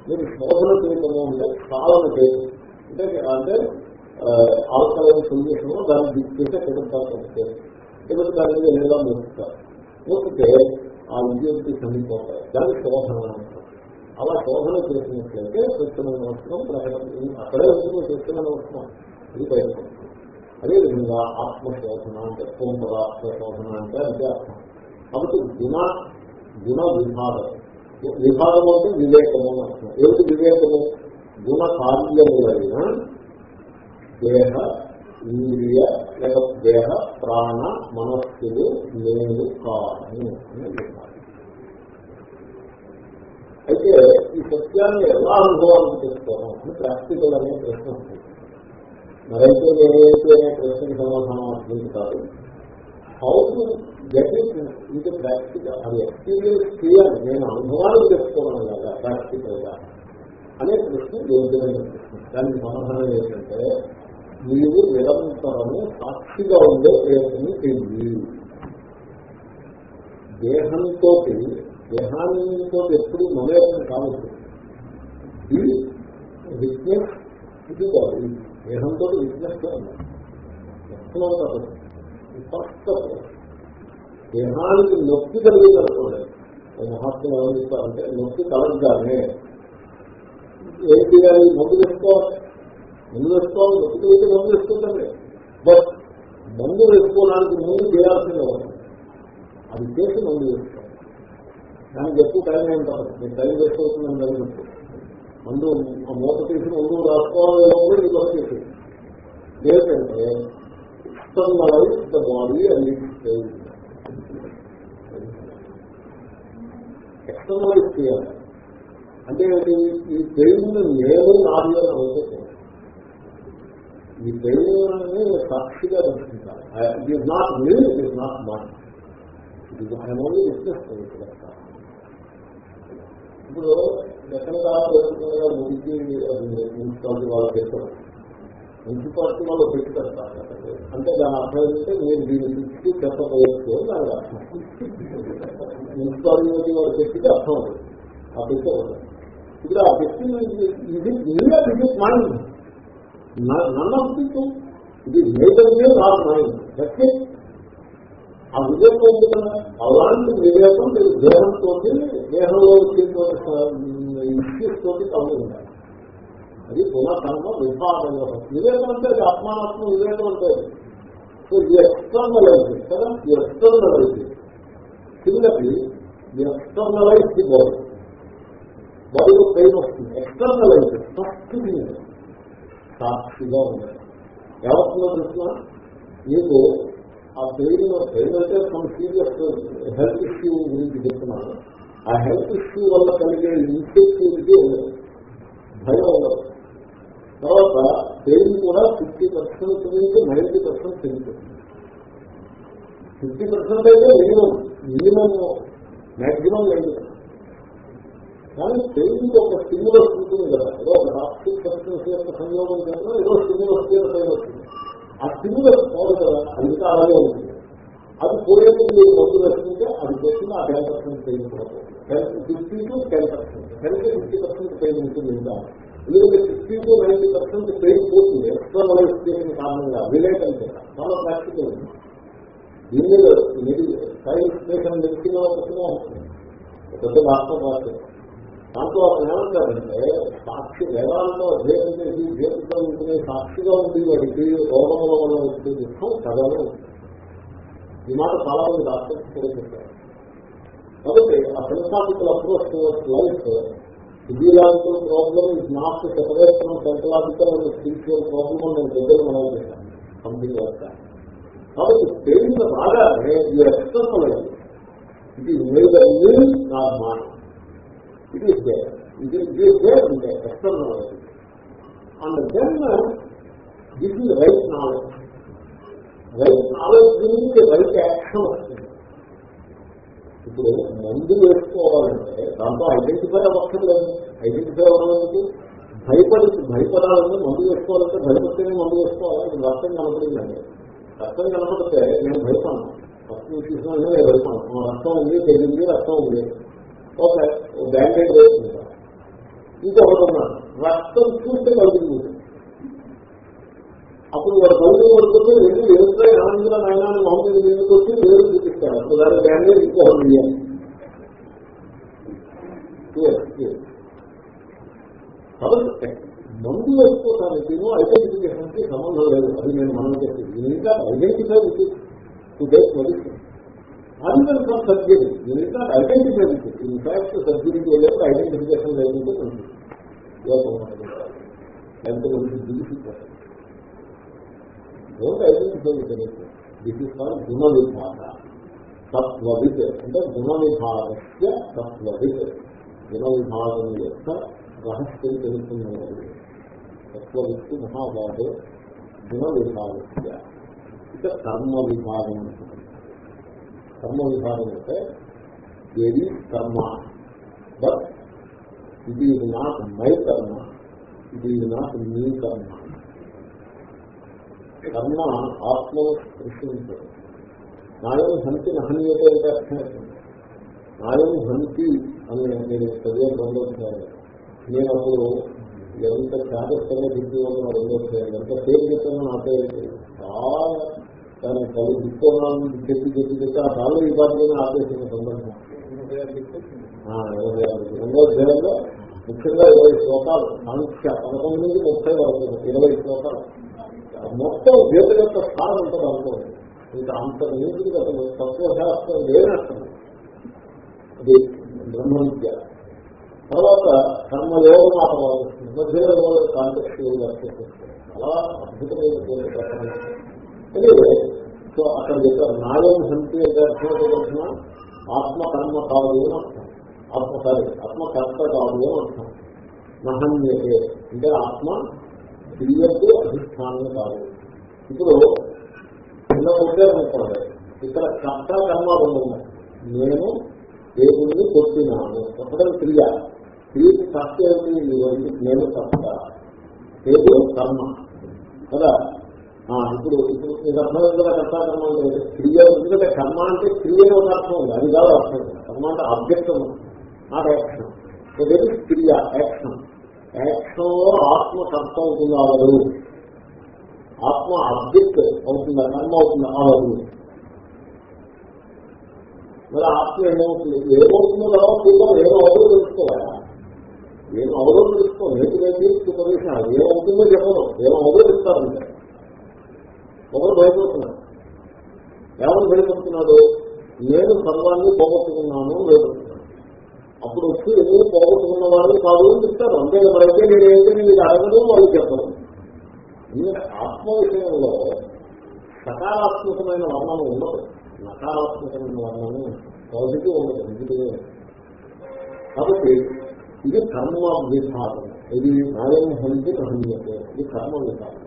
మీరు శోధన చేయటము అంటే సాధన చేయడం అంటే అంటే ఆల్కలైన్ సొల్యూషన్ దాన్ని దిక్కేసే పెడతారు లేకపోతే దాని మీద లేదా మూస్తారు మూస్తే ఆ విద్యుత్తి చనిపోతాయి దాన్ని శోధన అంటారు. అలా శోధన చేసినట్లయితే స్వచ్ఛమైన వస్త్రం ప్రకటన అక్కడే ఉంటుంది స్వచ్ఛమైన వస్త్రం ఇది ప్రయత్నం. అదేవిధంగా ఆత్మశోధన అంటే పూర్వరాత్మ శోధన అంటే అంటే అర్థం. కాబట్టి గుణ గుణ విభాగం. విభాగం అంటే వివేకము అర్థం. ఏమిటి వివేకము? గుణ కార్యములైన దేహ ఇంద్రియ లేక దేహ ప్రాణ మనస్సులు నేను కాను అని విభాగం. అయితే ఈ సత్యాన్ని ఎలా అనుభవానికి తెలుసుకోవడం అని ప్రాక్టికల్ అనే ప్రశ్న మరైతే ఏదైతే అనే ప్రశ్నకి సమాధానం అర్థం కాదు. హౌ టు గెట్ ఇట్ ఇది ప్రాక్టికల్ అది ఎక్స్పీరియన్స్ చేయాలి. నేను అనుభవాలు తెలుసుకోవడం కదా ప్రాక్టికల్గా? అనే ప్రశ్న యోగ్యమైన ప్రశ్న. దానికి సమాధానం ఏంటంటే మీరు నిరంతరము సాక్షిగా ఉండే ప్రయత్నం చేయండి. దేహంతో దేహానితో ఎప్పుడు మమేకం కావచ్చు ఇది విజ్ఞెస్ ఇది కాదు. దేహంతో విజ్ఞస్ ఫస్ట్ దేహానికి నొప్పి కలిగిందనుకోండి మహాత్ములు ఏమని చెప్తారంటే నొప్పి కలగగానే ఏంటి కానీ మందు వేసుకోవాలి మందు వేసుకోవాలి నొప్పి కలిగితే మందు వేసుకుంటాండి బట్ మందు వేసుకోవడానికి ముందు చేయాల్సిందే అది చేసి మందు వేసుకోవాలి దానికి ఎక్కువ టైం ఏంటారు మీరు టైం వేసుకోవాల్సిందని జరిగినట్టు ముందు ఆ మూత తీసి ముందు రాసుకోవాలి ఇది కూడా చేసి ఏంటంటే externalize the body and its pain. Externalise చేయాలి. అంటే ఈ పెయిన్ నేను నాది అని అనుకోకూడదు ఈ పెయిన్ సాక్షిగా దర్శించాలి it is not me it is not mind it is I am only witness ఇప్పుడు ఎక్కడ కాకుండా మురికి మున్సిపాలిటీ వాళ్ళు చెప్పారు. మున్సిపాలిటీ వాళ్ళు పెట్టి అంటే దాని అర్థం ఏంటంటే మీరు దీని దృష్టి చెప్పబోయచ్చు దాని అర్థం. మున్సిపాలిటీ వాళ్ళు పెట్టితే అర్థం అవుతుంది. ఆ పెట్టే ఇప్పుడు ఆ వ్యక్తి ఇది నిన్న విద్యుత్ మైండ్ నన్ను అనిపించు ఇది మేజర్గా నాట్ మైండ్ ఆ వివేకం ఉంది కదా. అలాంటి వివేకం మీరు దేహంతో దేహంలో వచ్చేటువంటి ఇష్యూస్ కలిగి ఉండాలి అది పునఃకర్మ విభాగం వివేకం అంటే ఆత్మానాత్మ వివేకం అంటే సో ఈ ఎక్స్టర్నలైజ్ కదా? ఈ ఎక్స్టర్నలైజ్. పిల్లకి ఈ ఎక్స్టర్నలైజ్ ది బాడీ బాడీలో పెయిన్ వస్తుంది. ఎక్స్టర్నలైజ్ ఫస్ట్ సాక్షిగా ఉండాలి. ఏమవుతుందో తెలిసిన మీకు ఆ పెయిన్ పెయిన్ అయితే కొన్ని సీరియస్ హెల్త్ ఇష్యూ గురించి చెప్తున్నాను ఆ హెల్త్ ఇష్యూ వల్ల కలిగే ఇన్ఫెక్టివిటీ ఉండదు భయం ఉండదు. తర్వాత పెయిన్ కూడా ఫిఫ్టీ పర్సెంట్ నుంచి నైన్టీ పర్సెంట్ పెరుగుతుంది. ఫిఫ్టీ పర్సెంట్ అయితే మినిమం మినిమం మ్యాక్సిమం లేదు కానీ పెయిన్ ఒక స్టిమ్యులస్ ఉంటుంది కదా. ఏదో ఒక టాక్సిక్ సబ్స్టెన్స్ యొక్క సంయోగం చేసిన ఏదో స్టిమ్యులస్ చేసిన వస్తుంది ఆ స్టిమ్యులస్ పోదు కదా అది ఇంకా ఉంటుంది అది పోయేది మీరు మందు వేసుకుంటే అది చేస్తుంది ఆ ten percent pain fifty to ten percent ten to fifty percent pain ఉంటుంది ఇంకా. ఎందుకంటే fifty to ninety percent pain పోతుంది. ఎక్స్ట్రా ఎక్స్టర్నలైజ్ చేసిన కారణంగా విలేట్ అంటే చాలా ప్రాక్టికల్ ఉంది దీని మీద సైన్స్ స్టేషన్ మెడిసిన్ వస్తుంది పెద్ద వాస్తవ వాక్యం దాంట్లో అతను ఏమంటారంటే సాక్షి వేదాంతో అధ్యయనం చేసి జీవితంలో ఉంటునే సాక్షిగా ఉంది వాడికి రోగముల వల్ల వచ్చే దుఃఖం సగమే ఈ మాట చాలా మంది డాక్టర్స్ కూడా చెప్పారు. కాబట్టి ఆ philosophical approach towards life physiological problem is not separate from psychological and spiritual problem అని నేను దగ్గర మనం చేశాను సంథింగ్ లైక్ కాబట్టి పెయిన్ రాగానే ఈ ఎక్స్టర్నల్ ఇది neither mean not mind it is there ఇది ఇట్ ఈస్ దేర్ అంటే external and then this is right knowledge. Right knowledge గురించి రైట్ యాక్షన్ వస్తుంది. ఇప్పుడు మందు వేసుకోవాలంటే దాంతో ఐడెంటిఫై అవ్వక్కర్లేదు. ఐడెంటిఫై అవ్వడానికి భయపడి భయపడాలని మందు వేసుకోవాలంటే భయపడితేనే మందు వేసుకోవాలి. ఇది రక్తం కనపడిందండి. రక్తం కనపడితే నేను భయపడను. రక్తం తీసుకున్నా నేను భయపడను. రక్తం ఉంది తెలియదు రక్తం ఉంది. ఓకే బ్యాండేజ్ వేసుకుంటా. ఇంకొకటి ఉన్నాడు రక్తం చూస్తే కలుగుతుంది అప్పుడు వాడు కలుగు పడుతుంటే రెండు ఎదురుపై ఆనందం అయినా మామూలు ఎందుకు వచ్చి వేరు చూపిస్తారు అప్పుడు దాని బ్యాండేజ్ ఇంకొకటి ఇవ్వాలి కాబట్టి మందు వేసుకోవడానికి ఐడెంటిఫికేషన్కి సంబంధం లేదు. అది నేను మనం చెప్పింది. ఇంకా ఐడెంటిఫై టు టేక్ మెడిసిన్ అన్వర్ ఫర్ సర్జరీ నేను ఇంకా ఐడెంటిఫై ఇన్ఫాక్ట్ సర్జరీకి వెళ్ళేప్పుడు ఐడెంటిఫికేషన్ లేకుంటే ఎంత మంది దిగిపోతారు don't identify this is call గుణ విభాగ తత్వవిత్ అంటే గుణ విభాగస్య తత్వవిత్ గుణ విభాగం యొక్క రహస్యం తెలుస్తున్నది తత్వవిత్తు మహాభాగో గుణ విభాగస్య ఇక కర్మ విభాగం కర్మ విభాగం అంటే ఏది కర్మ? బట్ ఇది ఇది నాట్ మై కర్మ ఇది ఇది నాట్ మీ కర్మ. కర్మ ఆత్మ సృష్టించదు నాయం హంతి నహనీయత అంటే అర్థం నాయం హంతి అని నేను చదివే రెండోసారి నేను అప్పుడు ఎంత జాగ్రత్తగా దిద్దుకున్న రెండోసారి ఎంత పేరు చెప్పానో నాకే చాలా దాని పలు దిక్కున్నాను చెప్పి చెప్పి చెప్పి ఆ కాలం ఈ బాధ్యతగా ఆపేసిన సందర్భం. రెండో అధ్యాయంలో ముఖ్యంగా ఇరవై శ్లోకాలు. మనుష్య పదకొండు నుంచి ముప్పై వరకు ఇరవై శ్లోకాలు. మొత్తం గీత యొక్క స్థానం ఉంటుంది అనుకోండి ఇంకా అంత నీతికి అసలు తత్వశాస్త్రం లేనట్టు. అది బ్రహ్మ విద్య తర్వాత కర్మయోగం ఆపవాల్సింది మధ్యలో కాంటెక్స్ చాలా అద్భుతమైన ప్రకటన సో అక్కడ చెప్పారు నాయం హంతి అంటే అర్థం తెలిసిన? ఆత్మకర్మ కాదు అని అర్థం. ఆత్మ సారీ ఆత్మకర్త కాదు అని అర్థం. మహన్యతే అంటే ఆత్మ క్రియకు అధిష్టానం కాదు. ఇప్పుడు చిన్న ఉద్యోగం ఉంటుంది ఇక్కడ కర్త కర్మ రెండు ఉన్నాయి. నేను దేవుణ్ణి కొట్టినాను. కొట్టడం క్రియ. క్రియకు కర్త ఏమిటి? నేను కర్త. లేదు కర్మ. కదా? ఇప్పుడు ఇప్పుడు మీకు అర్థమైంది కదా కర్తాకర్మ అంటే క్రియ ఎందుకంటే కర్మ అంటే క్రియలో ఒక అర్థం ఉంది. అది కాదు అర్థం. కర్మ అంటే ఆబ్జెక్ట్ నాట్ యాక్షన్. క్రియ యాక్షన్. యాక్షన్లో ఆత్మ కర్త అవుతుంది అవరు ఆత్మ ఆబ్జెక్ట్ అవుతుందా? కర్మ అవుతుందా? అవరు మరి ఆత్మ ఏమవుతుంది? ఏమవుతుందో తర్వాత చూద్దాం. అవరు తెలుసుకోవాలా? ఏమవుదో తెలుసుకో నేటి నేటి ఉపదేశం ఏమవుతుందో చెప్పడం ఏమవుదో చెప్తారంటే ఒకరు భయపడుతున్నాడు ఎవరు భయపడుతున్నాడు? నేను సర్వాన్ని పోగొట్టుకున్నాను భయపడుతున్నాను అప్పుడు వచ్చి ఎందుకు పోగొట్టుకున్న వాళ్ళు కాదు అని చెప్తారు. అంతే ఎవరైతే నేను ఏంటి మీరు అడగదు వాళ్ళు చెప్పరు. ఆత్మ విషయంలో సకారాత్మకమైన వర్ణం ఉండదు. నకారాత్మకమైన వర్ణము పాజిటివ్ ఉండదు నెగిటివ్ కాబట్టి ఇది కర్మ విభాగం ఇది నాయం హంతి హన్యతే ఇది కర్మ విభాగం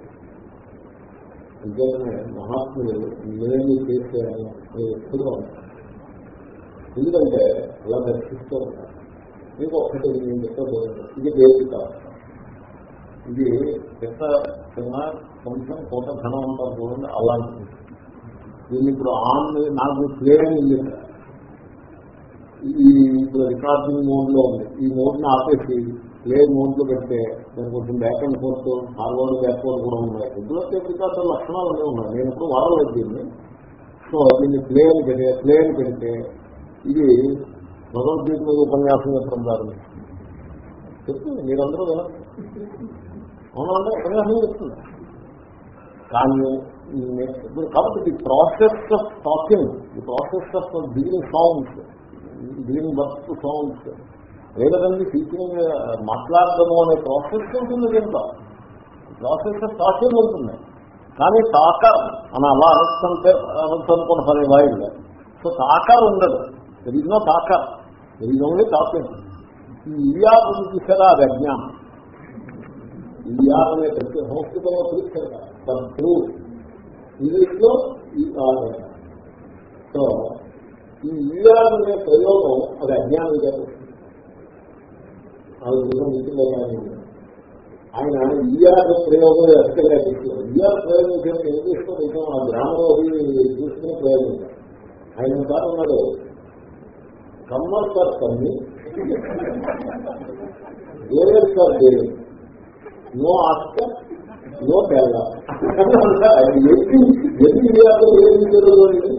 అంతేగానే మహాత్ములు నేను చేశాను అని ఎప్పుడూ ఎందుకంటే అలా దర్శిస్తూ ఉంటారు. మీకు ఒక్కటి నేను చెప్తా ఇది బేసిక ఇది పెద్ద చిన్న కొంచెం కొంత ధనం ఉంటారు చూడండి అలాంటిది దీన్ని ఇప్పుడు ఆన్ నాకు ప్లే ఉంది ఈ ఇప్పుడు రికార్డింగ్ మోడ్లో ఉంది. ఈ మోడ్ని ఆపేసి ప్లే మోడ్ పెడితే. నేను కొంచెం back and forth forward backward కూడా ఉన్నాయి. ఇందులో టేప్ లక్షణాలు అన్నీ ఉన్నాయి. నేను ఇప్పుడు వాడలేదు దీన్ని. సో దీన్ని ప్లే అని పెడితే ప్లే అని పెడితే ఇది భగవద్గీత మీద ఉపన్యాసం చెప్పడం ప్రారంభిస్తుంది చెప్తుంది మీరందరూ వినండి అవునంటే ఉపన్యాసం చెప్తుంది. కానీ ఇప్పుడు కాబట్టి the process of talking the process of beginning songs beginning work songs లేదండి టీచింగ్ మాట్లాడటము అనే ప్రాసెస్ ఉంటుంది దీంట్లో. ప్రాసెస్ ఆఫ్ ఉంటుంది. కానీ టాకర్ అని అలా అనొస్తుంటే అనొచ్చు అనుకున్న పని వాయిల్ సో టాకర్ ఉండదు. There is no talker there is only ఈ ఇయా చూసారా? అది అజ్ఞానం. ఇయా అనే ప్రతి సంస్కృతంలో చూసారు ట్రూ ఇంగ్లీష్లో ఈ సో ఈ ఇయా అనే ప్రయోగం అది అజ్ఞానం కాదు అది నిజం ఇంటిలో కానీ ఆయన ఈఆర్ ప్రయోగం ఎక్కడగా తీసుకున్నారు ఈఆర్ ప్రయోగం చేసిన ఏం లో నిజం ఆ గ్రామంలో అది తీసుకునే ప్రయోగం ఆయన సార్ ఉన్నాడు కమ్మర్ సార్ కమ్మి వేరే సార్ దేవి నో ఆస్కర్ నో తేడా ఎన్ని ఎన్ని ఇయాలో ఏమి జరుగుతుంది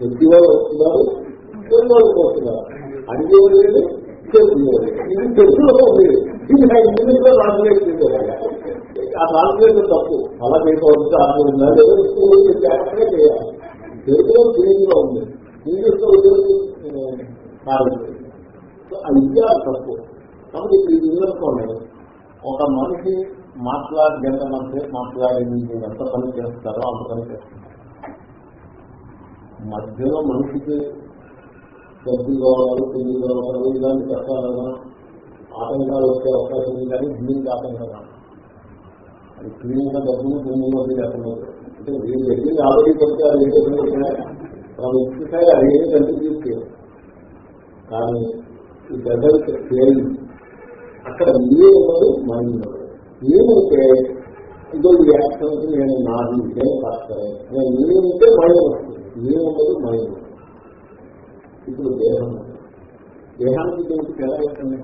వస్తున్నారు వస్తున్నారు అడిగేవారు ఇది తెలుగులో ఇది ఇంగ్లీష్లో ట్రాన్స్లేట్ ఆ ట్రాన్స్లేట్ తప్పు. అలా చేయకపోవచ్చు చేయాలి. తెలుగులో తెలుగులో ఉంది. ఇంగ్లీష్లో తప్పు. కాబట్టి ఇది ఉందనుకోండి ఒక మనిషి మాట్లాడి గంట మధ్య మాట్లాడింది నేను ఎంత పని చేస్తారో అంత పని చేస్తున్నారు మధ్యలో మనిషికి డబ్బు కావాలి పెళ్ళి కావాలి ఇలాంటి కష్టాలన్నా ఆటంకాలు వచ్చే అవకాశం ఉంది కానీ దీనికి ఆటంకం అది క్లీన్గా డబ్బులు భూములు అది లేకుండా అంటే వీళ్ళు దగ్గర ఆల్రెడీ పెడితే అది ఏదో వాళ్ళు ఇచ్చితే అది ఏమి కంటిన్యూస్ కానీ ఈ డజల్ట్ ఫెయిల్ అక్కడ ఏ ఉన్నది మైండ్ ఉన్నది. ఏమంటే ఇదో ఈ యాక్షన్స్ నేను నాది నేను కాస్తాను నేను ఏమంటే మైండ్ వస్తుంది. ఏమున్నది మైండ్ ఇప్పుడు దేహం. దేహానికి దీనికి తేడా ఏంటండి?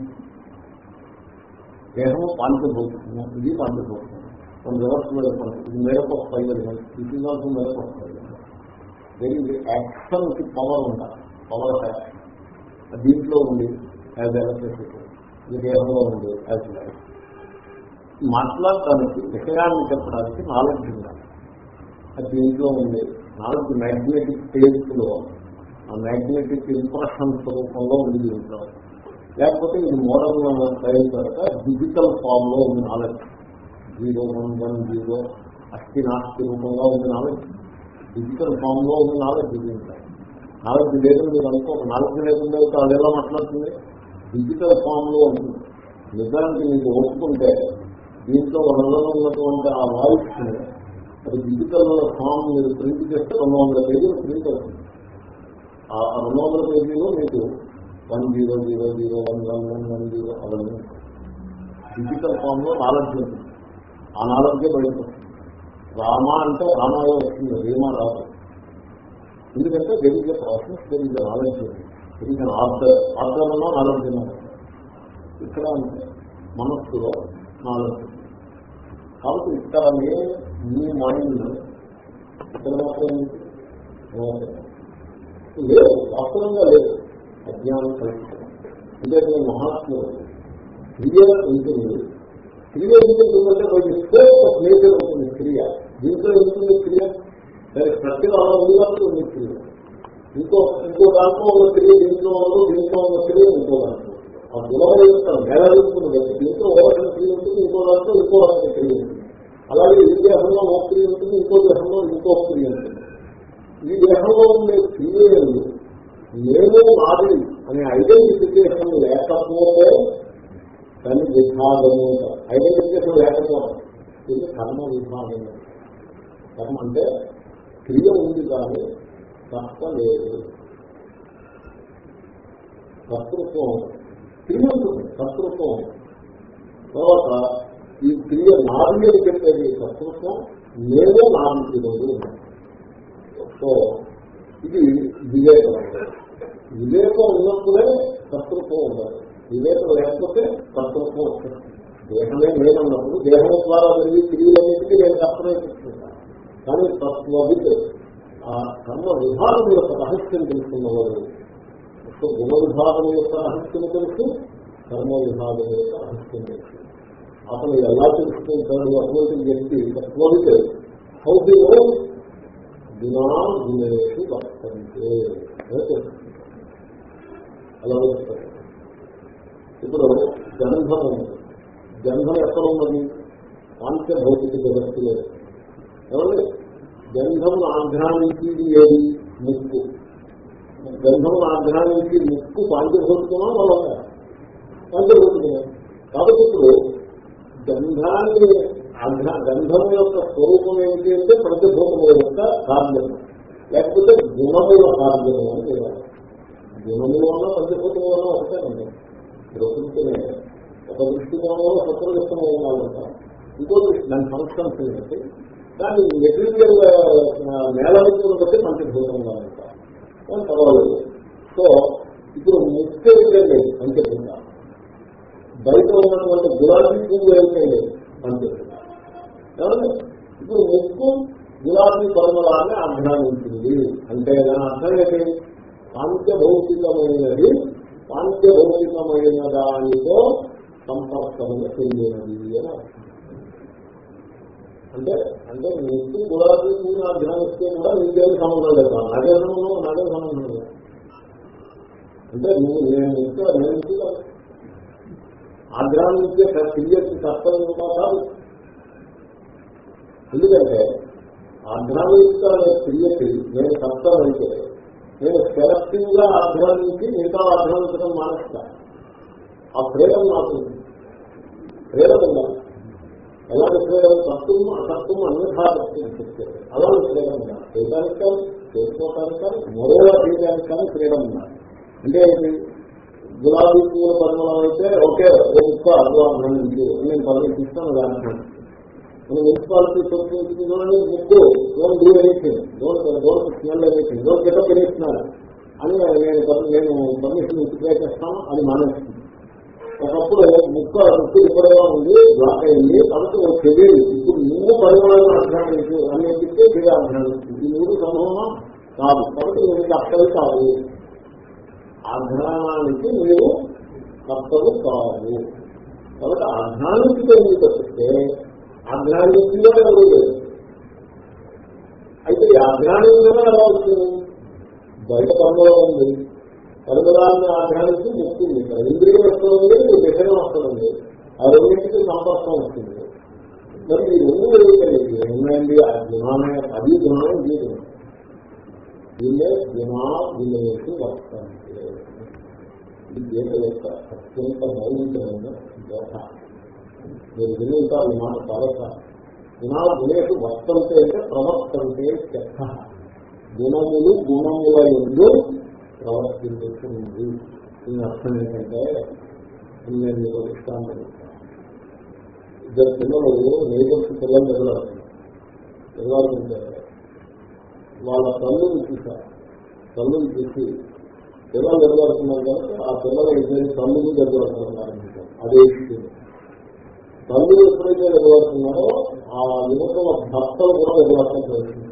దేహము పాంచభూతం ఇది పాంచభూతం మన వ్యవస్థ ఇది మేరకు పైన ఇది నాకు మేరకు దీనికి యాక్షన్కి పవర్ ఉండాలి. పవర్ ఆఫ్ యాక్షన్ దీంట్లో ఉంది. యాజ్ ఎలక్ట్రిసిటీ ఈ దేహంలో ఉంది. యాజ్ మాట్లాడటానికి విషయాన్ని చెప్పడానికి నాలెడ్జ్ ఉండాలి అది దీంట్లో ఉంది. నాలెడ్జ్ మ్యాగ్నెటిక్ టేస్ట్లో ఉంది ఆ మ్యాగ్నెటిక్ ఇంప్రెషన్స్ రూపంలో ఉంది లేకపోతే ఇది మోడల్ టైం తర్వాత డిజిటల్ ఫామ్లో ఉంది knowledge. Zero one one zero అస్థి నాస్తి రూపంగా ఉంది నాలెడ్జ్. డిజిటల్ ఫామ్లో ఉంది నాలెడ్జ్ దీంట్లో నాలెడ్జ్ లేదని మీరు అనుకో నాలెడ్జ్ లేకుండా అది ఎలా మాట్లాడుతుంది? డిజిటల్ ఫామ్లో ఉంటుంది. నిజానికి మీకు ఒప్పుకుంటే దీంట్లో మనలో ఉన్నటువంటి ఆ వాయిస్ అది డిజిటల్ ఫామ్ మీరు ప్రింట్ చేస్తే రెండు వందల పేజీలు ప్రింట్ అవుతుంది. ఆ రెండు వందల పేజీలో మీకు one zero zero zero one one one one zero అవన్నీ డిజిటల్ ఫామ్లో నాలెడ్జ్ ఉంటుంది. ఆ నాలెడ్జే బయటకు రామ అంటే రామాయణ వస్తుంది రీమా రాదు ఎందుకంటే తెలియజే ప్రాసెస్ తెలియజే నాలెడ్జ్ తెలియజే ఆర్డర్ ఆర్డర్ అన్నా నాలెడ్జ్ ఇక్కడ అంటే మనస్సులో నాలెడ్జ్ కాబట్టి ఇక్కడ మీ మైండ్ ఇక్కడ మాత్రం లేదు. వాస్తవంగా లేదు. అజ్ఞానం కలుగుతుంది అంటే నేను మహాత్ముడు. క్రియ ఉంటుంది. క్రియ ఎందుకంటే కొంచెం స్కోప్ ఆఫ్ నేచర్ ఉంటుంది క్రియ. దీంట్లో ఉంటుంది క్రియ? దానికి ప్రతిలో అలా ఉంది క్రియ. ఇంకో ఇంకో దాంట్లో ఉన్న క్రియ దీంట్లో ఉండదు దీంట్లో ఉన్న క్రియ ఇంకో దాంట్లో. ఆ గుణం యొక్క మేళవిస్తుంది దీంట్లో ఒక రకం క్రియ ఉంటుంది ఇంకో దాంట్లో ఇంకో రకం క్రియ ఉంటుంది. అలాగే ఈ దేహంలో ఒక క్రియ ఉంటుంది ఇంకో దేహంలో ఇంకో క్రియ ఉంటుంది. ఈ దేహంలో ఉండే క్రియలు నేను నాది అనే ఐడెంటిఫికేషన్ లేకపోతే దాన్ని విభాగము ఐడెంటిఫికేషన్ లేకపోవడం. ఇది కర్మ విభాగం కర్మ అంటే క్రియ ఉంది కానీ కర్త లేదు. కర్తృత్వం క్రియ ఉంటుంది కర్తృత్వం తర్వాత ఈ క్రియ నాది అని చెప్పేది కర్తృత్వం నేను నాది రోజు సో ఇది వివేకం. వివేకం ఉన్నప్పుడే కర్తృత్వం ఉండాలి. వివేకం లేకపోతే కర్తృత్వం వస్తుంది దేహమే లేనన్నప్పుడు దేహం ద్వారా జరిగే క్రియలన్నిటికీ నేను కర్తవ్యం కానీ తత్వవిత్ ఆ కర్మ విభాగం యొక్క రహస్యం తెలుసుకున్నవాడు. గుణ విభాగం యొక్క రహస్యం తెలుసు కర్మ విభాగం యొక్క రహస్యం తెలుసు. అతను ఎలా తెలుసుకుంటాడు అటువంటి వ్యక్తి తత్వవిత్ హౌ ది గుణా గుణేషు వర్తంతే అలా వస్తుంది ఇప్పుడు గంధం ఉంది గంధం ఎక్కడ ఉన్నది? పాంచ భౌతిక జగత్తులో. ఏమండి గంధం ఆఘ్రానించేది ఏది? ముక్కు. గంధం ఆఘ్రానించి ముక్కు పాంచభౌతికమా బలంగా పంచభౌతికమే కాబట్టి ఇప్పుడు గంధాన్ని గంధం యొక్క స్వరూపం ఏమిటి అంటే ప్రతిభూతము యొక్క కార్యం లేకపోతే గుణముల కార్యము అని చెప్పాలి గుణముల వల్ల పంచభూతముల వల్ల ఒకటే ఉంది ప్రకృతినే ఒక దృష్టికోణంలో సత్రదృష్టంగా ఉండాలంట ఇంకో దృష్టి దాని సంస్కరణ ఏంటంటే దాన్ని మెటీరియల్ నేల విద్యను బట్టి పంచభూతంగా ఉంటా కానీ పర్వాలేదు. సో ఇప్పుడు ముఖ్య లేదు పంచభూత. బయట ఉన్నటువంటి గులాబీ పువ్వు ఏమిటే లేదు పంచభూత ఇప్పుడు ముక్కు గులాబీ పర్వలాన్ని అధ్యానించింది అంటే దాని అర్థం ఏంటి? పాంత్య భౌతికమైనది పాంత్య భౌతికమైన దానితో సంపర్కము చెందినది అని అంటే అంటే ముక్కు గులాబీ పువ్వుని అధ్యానిస్తే కూడా నీకేమి సంబంధం లేదు. నాకే సంబంధం నాకే సంబంధం లేదు. అంటే నువ్వు నేను ఇంకా నేను ముక్కు ఆగ్రహించే క్రియకి కూడా కాదు. ఎందుకంటే ఆగ్రహించ క్రియకి నేను కష్టం అయితే నేను సెలెక్టివ్గా ఆగ్రహించి మిగతా ఆగ్రహించడం మానేస్తా. ఆ ప్రేరణ నాకు ప్రేరణ ఉండాలి ఎలాంటి ప్రేరణ తత్వం అసత్వం అన్యథా చెప్తారు అలాంటి ప్రేరణ ఉండాలి చేయడానికి కానీ చేసుకోవటానికి కానీ మరోలా చేయడానికి కానీ ప్రేరణ ఉండాలి అంటే ఏంటి? గులాబీ పూల పరిమళం అయితే ఓకే ఓ ముక్క అభివాదం నేను పదవి ఇస్తాను దానికి మన మున్సిపాలిటీ చూడండి ముక్కు don't do anything don't don't smell anything don't get up ఎనీస్తున్నారు అని నేను నేను పర్మిషన్ ఇంటిగ్రేట్ అది మానేస్తుంది. ఒకప్పుడు ముక్క ముక్కు ఇప్పటిగా ఉంది బ్లాక్ అయింది. కాబట్టి ఒక తెలియదు. ఇప్పుడు నువ్వు పరిమాణాలను అధ్యానించు అని చెప్తే తెలియ అధ్యానించు ఈ మూడు సంభవమా కాదు. కాబట్టి నీకు అక్కడి కాదు. ఆధ్యానానికి మీరు కర్తలు కాదు. కాబట్టి ఆధ్యానికి ఆ జ్ఞానం ఆధ్యానికంలో ఎవరు లేదు. అయితే ఈ ఆధ్యానికంగా ఎలా వస్తుంది? బయట పనులో ఉంది. పరిమళాన్ని ఆధ్యానికి ముక్తుంది ఇంద్రియం వస్తుంది విషయం వస్తుంది ఆ రెండింటికి సంపర్కం వస్తుంది. మరి ఈ రెండు తెలియదు ఏమైంది ఆ జ్ఞానం అది జ్ఞానం ఇది గుణం దీన్నే గుణా వినేసి వస్తుంది ఇది గీత యొక్క అత్యంత మౌలికమైన దోష మీరు విని ఉంటారు ఈ మాట చాలా గుణా గుణేషు వర్తంతే అంటే ప్రవర్తంతే చెత్త గుణములు గుణముల ఎందు ప్రవర్తించుతుంది. దీని అర్థం ఏంటంటే నేను మీకు ఇష్టాన్ని ఇద్దరు పిల్లలు నేబర్స్ పిల్లలు ఎదురాడుతున్నారు ఎదురాడుతుంటే వాళ్ళ తల్లుని చూశారు. తల్లుని చూసి పిల్లలు ఎదురాడుతున్నారు కాబట్టి ఆ పిల్లలు ఇద్దరు తల్లుని ఎదురాడుతున్నారు అదే ఇస్తుంది తల్లు ఎప్పుడైతే ఎదురాడుతున్నారో ఆ యువకుల భర్తలు కూడా ఎదురాడటం జరుగుతుంది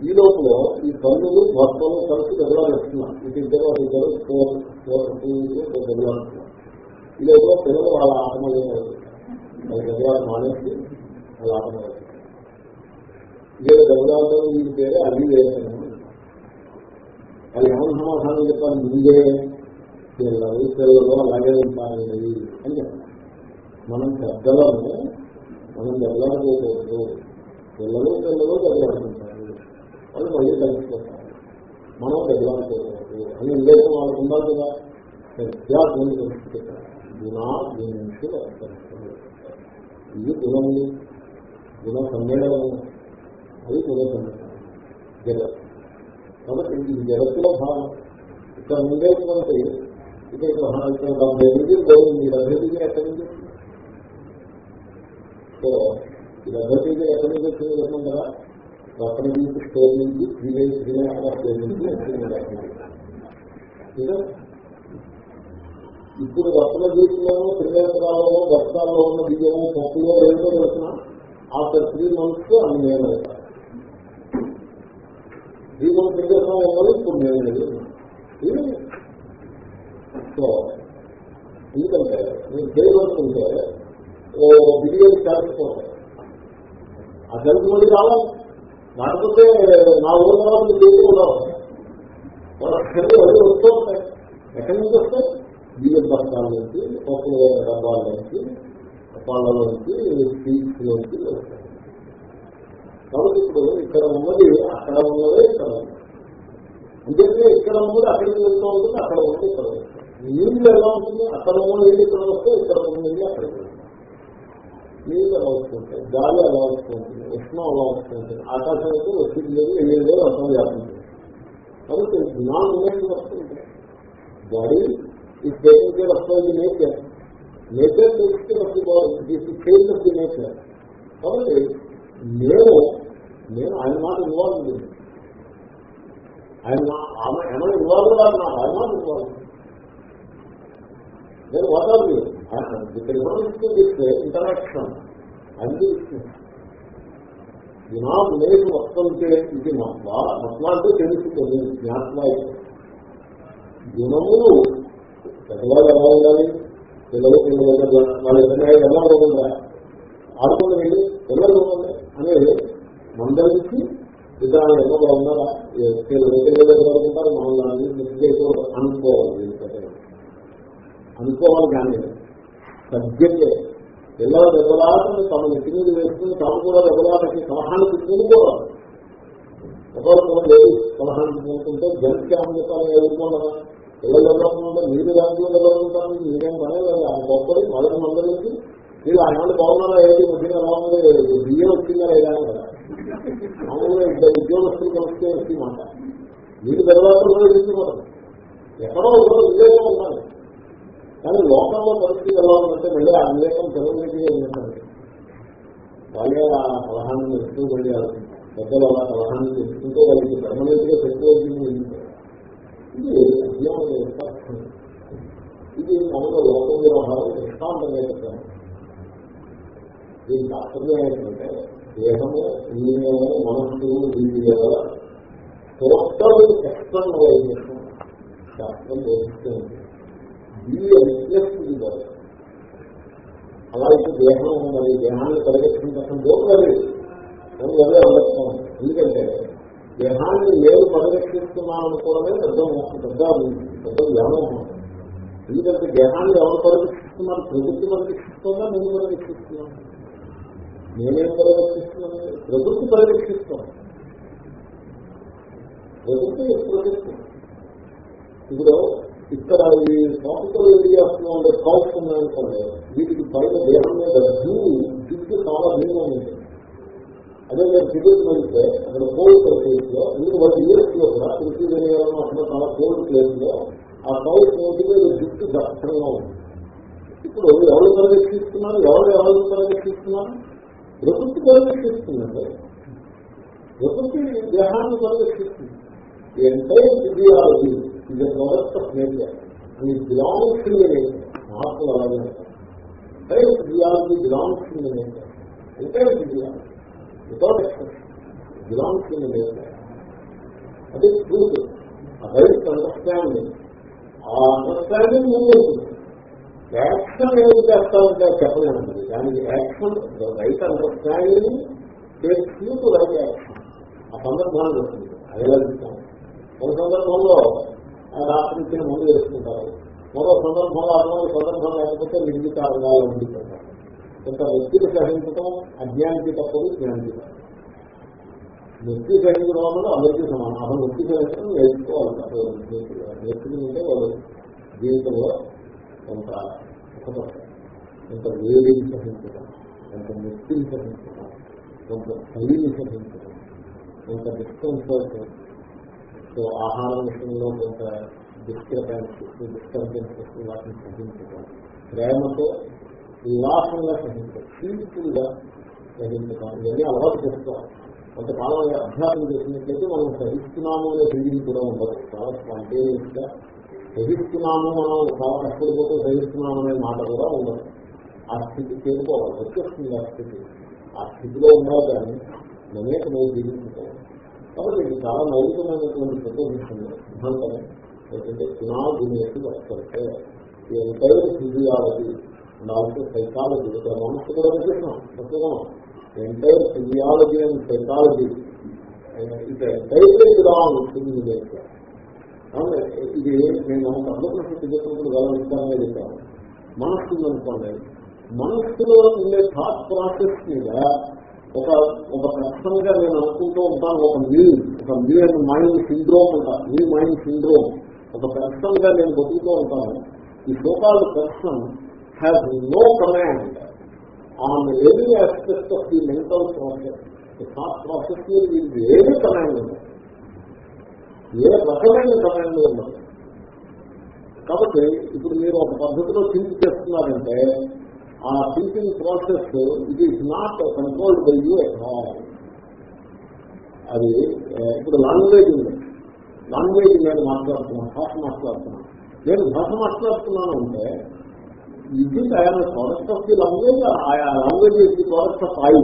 ఈ లోపల ఈ తల్లులు భర్తలు కలిసి ఎదురాడుతున్నారు ఇటు ఇద్దరు ఇద్దరు ఫోర్ ఈ లోపల పిల్లలు వాళ్ళ ఆత్మీయ వాళ్ళ ఎదురాడు మానేసి వాళ్ళ ఆత్మీయ వీళ్ళ గౌరవాలతో వీడి పేరే అది వేసాను వాళ్ళు ఏమన్నా సమాధానం చెప్పాలి? ముందే. పిల్లలు పిల్లలు అలాగే ఉంటాయి అని చెప్పారు మనం పెద్దలను మనం దెబ్బలాడుకోకూడదు పిల్లలు పిల్లలు దెబ్బలాడుకుంటారు వాళ్ళు మళ్ళీ కలిసిపోతారు మనం దెబ్బలాడుకోకూడదు అని ఉద్దేశం వాళ్ళకు ఉండాలి కదా పెద్ద విద్యార్థులు కలిసిపోతారు గుణా గుణించి ఇది గుణం గుణ సమ్మేళనం అది గుణ సమ్మేళనం జగత్ కాబట్టి ఇది జగత్తులో భావం ఇక్కడ ఉండేటువంటి ఇక్కడ ఇక్కడ డెబ్బై డిగ్రీ పోయింది డెబ్బై డిగ్రీ ఎక్కడి నుంచి సో ఇది భగవద్గీత ఎక్కడి నుంచి వచ్చింది చెప్పాం కదా రత్నగీత స్టోర్ నుంచి త్రీ త్రీ స్టోర్ నుంచి వచ్చింది ఇప్పుడు రత్న రత్నగీతలోనూ త్రివేత్రాలలో దర్శనాల్లో ఉన్న బియ్యము పప్పులో ఏదో తెలిసిన ఆఫ్టర్ త్రీ మంత్స్ అన్ని నేను త్రీ మంత్స్ ఇంకేసం ఉన్నది ఇప్పుడు నేను లేదు సో ఎందుకంటే నేను చేయవలసింటే ఓ బిర్యానీ చేర్చుకోవాలి ఆ సెల్ఫ్ మళ్ళీ రావాలి లేకపోతే నా ఊరు తర్వాత చేసి ఉండవు. వాళ్ళకి వస్తూ ఉంటాయి. ఎక్కడి నుంచి వస్తాయి? బియ్యం బస్తాల నుంచి పప్పుల డబ్బాల నుంచి పళ్ళ నుంచి స్వీట్స్ నుంచి వస్తాయి. కాబట్టి ఇప్పుడు ఇక్కడ ఉన్నది అక్కడ ఉన్నదే ఇక్కడ. ఉంది అంతేకాని ఇక్కడ ఉన్నది అక్కడికి వెళ్తూ ఉంటుంది అక్కడ ఉన్నది ఇక్కడ. వస్తుంది నీళ్ళు ఎలా ఉంటుంది అక్కడ ఉన్న నీళ్ళు ఇక్కడ వస్తే ఇక్కడ ఉన్న నీళ్ళు అక్కడికి నీళ్ళు ఎలా వస్తుంటాయి గాలి ఎలా వస్తుంటుంది ఉష్ణం ఎలా వస్తుంటుంది ఆకాశం అయితే వచ్చింది లేదు వెళ్ళేది లేదు అర్థం వ్యాపించింది కాబట్టి నాన్ ఉన్నట్టు వస్తుంది body is taking care of nature nature. Nature takes care of the body. కాబట్టి నేను నేను ఆయన నాట్ ఇన్వాల్వ్ ఆయన ఆమె ఏమైనా ఇన్వాల్వ్ కాదు నాకు ఆయన నాట్ ఇన్వాల్వ్ నేను వాటాలి ఇక్కడ ఇస్తే ఇంటరాక్షన్. అది దినాం లేదు వస్తుంటే ఇది మత్వ మత్వ అంటే తెలుస్తుంది జ్ఞాత్వ గుణములు పెద్దవాళ్ళు ఎలా ఉండాలి పిల్లలు పిల్లలు వాళ్ళ ఎదురు ఎలా ఉండాలి ఆడుకుని పిల్లలు అనేది మందరికి విధానం ఎలా ఉన్నారా? ఉంటారు మమ్మల్ని నిశ్చయితో అనుకోవాలి అనుకోవాలి కానీ. సబ్జెక్టే పిల్లల దెబ్బలాటని తమ నెత్తి మీద వేసుకుని తాము కూడా దెబ్బలాటకి సలహాన్ని తీసుకునిపోవాలి ఒకరు లేదు. సలహాన్ని తీసుకుంటే జనకి ఆమెతాను ఎదుర్కొన్నారా పిల్లలు ఎలా మీరు దాంట్లో ఎలా మీరేం పనే లేదు ఆయన గొప్పది మొదటి మందరికి మీరు ఆయన బాగున్నారా? ఏది ముఖ్యంగా ఎలా ఉంది? బియ్యం వచ్చిందా లేదా? మామూలుగా ఇద్దరు ఉద్యోగస్తులు కలిస్తే వచ్చి మాట మీరు తర్వాత కూడా ఎక్కడో ఒకరు విజయంగా ఉండాలి కానీ లోకంలో పరిస్థితి ఎలా ఉందంటే మళ్ళీ ఆ వివేకం పిల్లలకి ఏంటంటే వాళ్ళే ఆ సలహాన్ని ఎక్కువ వెళ్ళి పెద్దలు అలా సలహాన్ని తెచ్చుకుంటే వాళ్ళకి పర్మనెంట్గా పెట్టుకోవాల్సింది ఇది అజ్ఞానం యొక్క ఇది మనలో లోకం వ్యవహారం దృష్టాంతంగా చెప్తాను దీనికి అర్థం ఏంటంటే దేహము ఇంద్రియము మనస్సు వీటి టోటల్ ఎక్స్టర్నలైజేషన్ శాస్త్రం అనిపిస్తుంది అలా అయితే దేహం మరి దేహాన్ని పరిరక్షించడం దూరం అదే అందం ఎందుకంటే దేహాన్ని నేను పరిరక్షిస్తున్నాను అనుకోవడమే పెద్ద పెద్ద పెద్ద వ్యామోహం ఎందుకంటే దేహాన్ని ఎవరు పరిరక్షిస్తున్నారు? ప్రకృతి పరిరక్షిస్తుందా? నేను పరిరక్షిస్తున్నాను. నేనేం పరిరక్షిస్తున్నాను? ప్రకృతి పరిరక్షిస్తున్నాను. ప్రకృతి ప్రకృతి ఇప్పుడు ఇక్కడ ఈ ట్రాపికల్ ఏరియాస్లో ఉండే కౌస్ ఉన్నాయనుకోండి వీటికి బయట దేహం మీద డ్యూ డ్యూకి చాలా భిన్నం ఉంటుంది. అదే నేను టికెట్ వెళ్తే అక్కడ కోల్డ్ ప్లేస్లో మీరు వాళ్ళ ఇయర్స్లో కూడా తిరుపతి వెళ్ళాలని అక్కడ చాలా కోల్డ్ ప్లేస్లో ఆ కౌస్ నోటి మీద జుట్టు దక్షిణంగా ఉంది ఇప్పుడు ఎవరు పరిరక్షిస్తున్నారు? ఎవరు ఎవరు పరిరక్షిస్తున్నారు? ప్రకృతి పరిరక్షిస్తుందండి. ప్రకృతి దేహాన్ని పరిరక్షిస్తుంది. ఎంటైర్ ఫిజియాలజీ ఇది a product of nature and it belongs to the nature మహాత్ములు అలాగే అంటారు రియాలిటీ బిలాంగ్స్ టు నేచర్ అంటే without expression belongs to nature అది ట్రూత్ రైట్ అండర్స్టాండింగ్ ఆ అండర్స్టాండింగ్ ముందుంటుంది యాక్షన్ ఏం చేస్తామంటే చెప్పలేనండి దానికి action right understanding takes you to right action ఆ సందర్భాన్ని వస్తుంది అదే ఒక సందర్భంలో రాత్రి ఇచ్చిన ముందు వేసుకుంటారు. మరో సందర్భంలో అటువంటి సందర్భం లేకపోతే నిర్మితారంగా ఉండిపోతారు కొంత వ్యక్తిని సహించడం అజ్ఞానికి తప్పదు జ్ఞానికి వ్యక్తి సహించడం వల్ల అందరికీ సమానం. అసలు వ్యక్తి సహించడం నేర్చుకోవాలి నేర్చుకుంటే వాళ్ళు జీవితంలో కొంత కొంత వేడిని సహించడం కొంత వ్యక్తిని సహించడం కొంత శైలిని సహించడం కొంత డిస్టెన్స్ సో ఆహారం విషయంలో కొంత డిస్క్రిపెన్సీ డిస్టర్బెన్సెస్ వాటిని సహించడం ప్రేమతో ఉల్లాసంగా సహించడం సింపుల్గా సహించడం ఇవన్నీ అలవాటు చేసుకోవాలి. కొంతకాలం అభ్యాసం చేసినట్లయితే మనం సహిస్తున్నాము అనే ఫీలింగ్ కూడా ఉండదు. చాలా స్పాంటేనియస్గా సహిస్తున్నాము మనం చాలా కష్టపడిపోతే సహిస్తున్నాము అనే మాట కూడా ఉండదు. ఆ స్థితి చేరుకోవాలి. వచ్చేస్తుంది ఆ స్థితి. ఆ స్థితిలో ఉండాలి కానీ అనేక నువ్వు జీవించుకోవాలి. కాబట్టి ఇది చాలా మౌలికమైనటువంటి ప్రపోజిషన్ సిద్ధాంతమే ఏంటంటే పునాదినేసి వస్తుంటే entire physiology and also psychology ఇక్కడ మనసు కూడా విశేషం ప్రస్తుతం ఎంటైర్ ఫిజియాలజీ అండ్ సైకాలజీ ఇది ఎంటైర్లీ బిలాంగ్ ఇది నేను అర్థప్రశ్న చెప్పినప్పుడు గమనిస్తానని చెప్పాను. మనస్సు అనుకోండి మనస్సులో ఉండే థాట్ ప్రాసెస్ మీద ఒక ఒక పర్సన్గా నేను అనుకుంటూ ఉంటాను. ఒక మీ ఒక మీ అండ్ మైండ్ సిండ్రోమ్ అంట. మీ మైండ్ సిండ్రోమ్ ఒక పర్సన్గా నేను బతుకుతూ ఉంటాను. ఈ so called person has no command on any aspect of the mental process thought process మీద వీరికి ఏది కమాండ్ ఉండదు ఏ రకమైన కమాండ్ ఉండదు కాబట్టి ఇప్పుడు మీరు ఒక పద్ధతిలో థింక్ చేస్తున్నారంటే ఆ thinking process it is not controlled by you అది ఇప్పుడు లాంగ్వేజ్ ఉంది. లాంగ్వేజ్ నేను మాట్లాడుతున్నాను భాష మాట్లాడుతున్నాను నేను భాష మాట్లాడుతున్నాను అంటే ఇది ఆయన ప్రోడక్ట్ ఆఫ్ ది లాంగ్వేజ్ ఆయా లాంగ్వేజ్ ఇది product of I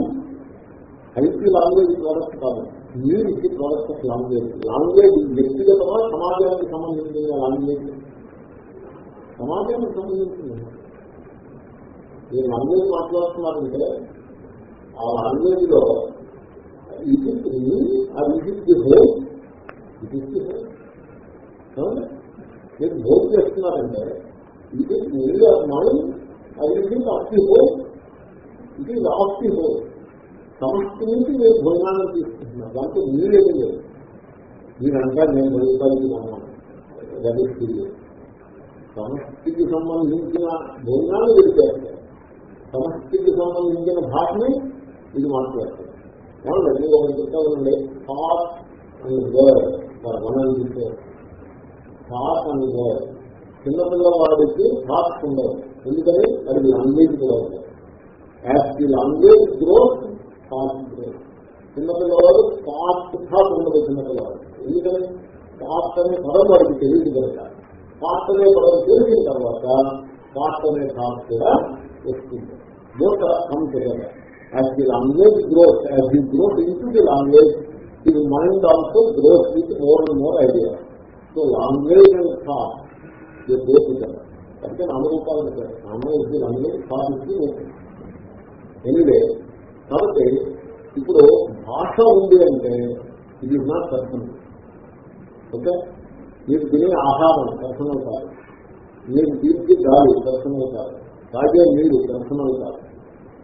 IT language product కాదు మీరు ఇది ప్రోడక్ట్ ఆఫ్ లాంగ్వేజ్ లాంగ్వేజ్ వ్యక్తిగతమా సమాజానికి సంబంధించిన లాంగ్వేజ్ సమాజానికి సంబంధించింది మీరు లాంగ్వేజ్ మాట్లాడుతున్నారంటే ఆ లాంగ్వేజ్లో ఇది అది ఇది హోల్ ఇది మీరు భోజనం చేస్తున్నారంటే ఇది మీరు మైండ్ అది ఇది అప్తి హోల్ ఇది ఆప్తి హోల్ సమస్య నుంచి మీరు భోజనాన్ని తీసుకుంటున్నారు. దాంతో మీరేమీ లేదు మీరంటే నేను భోజనాలు గడిస్తుంది సమష్టికి సంబంధించిన భోజనాలు మీరు చేస్తారు. సమష్టికి సంబంధించిన భాషని ఇది మాట్లాడతారు ఏమంటే మీరు ఒకటి చెప్తానండి థాట్ అండ్ వర్డ్ మనం చూస్తే థాట్ అండ్ వర్డ్ చిన్నపిల్లవాడికి థాట్స్ ఉండవు ఎందుకని అది లాంగ్వేజ్ కూడా ఉంటుంది as the language growth thought growth చిన్నపిల్లవాడు thought thought ఉండదు చిన్నపిల్లవాడు ఎందుకని థాట్ అనే పదం వాడికి తెలియదు కనుక థాట్ అనే పదం తెలిసిన తర్వాత థాట్ అనే థాట్ కూడా వస్తుంది both are come together. As the language grows, as you grow into the language, the mind also grows with more and more ideas. So language and thought, they go together. అంటే నామరూపాలు పెట్టారు నామ ఇది language thought ఇది anyway కాబట్టి ఇప్పుడు భాష ఉంది అంటే ఇది నాట్ పర్సనల్ ఓకే మీరు తినే ఆహారం పర్సనల్ కాదు మీరు తీర్చి గాలి పర్సనల్ కాదు తాగే నీరు పర్సనల్ కాదు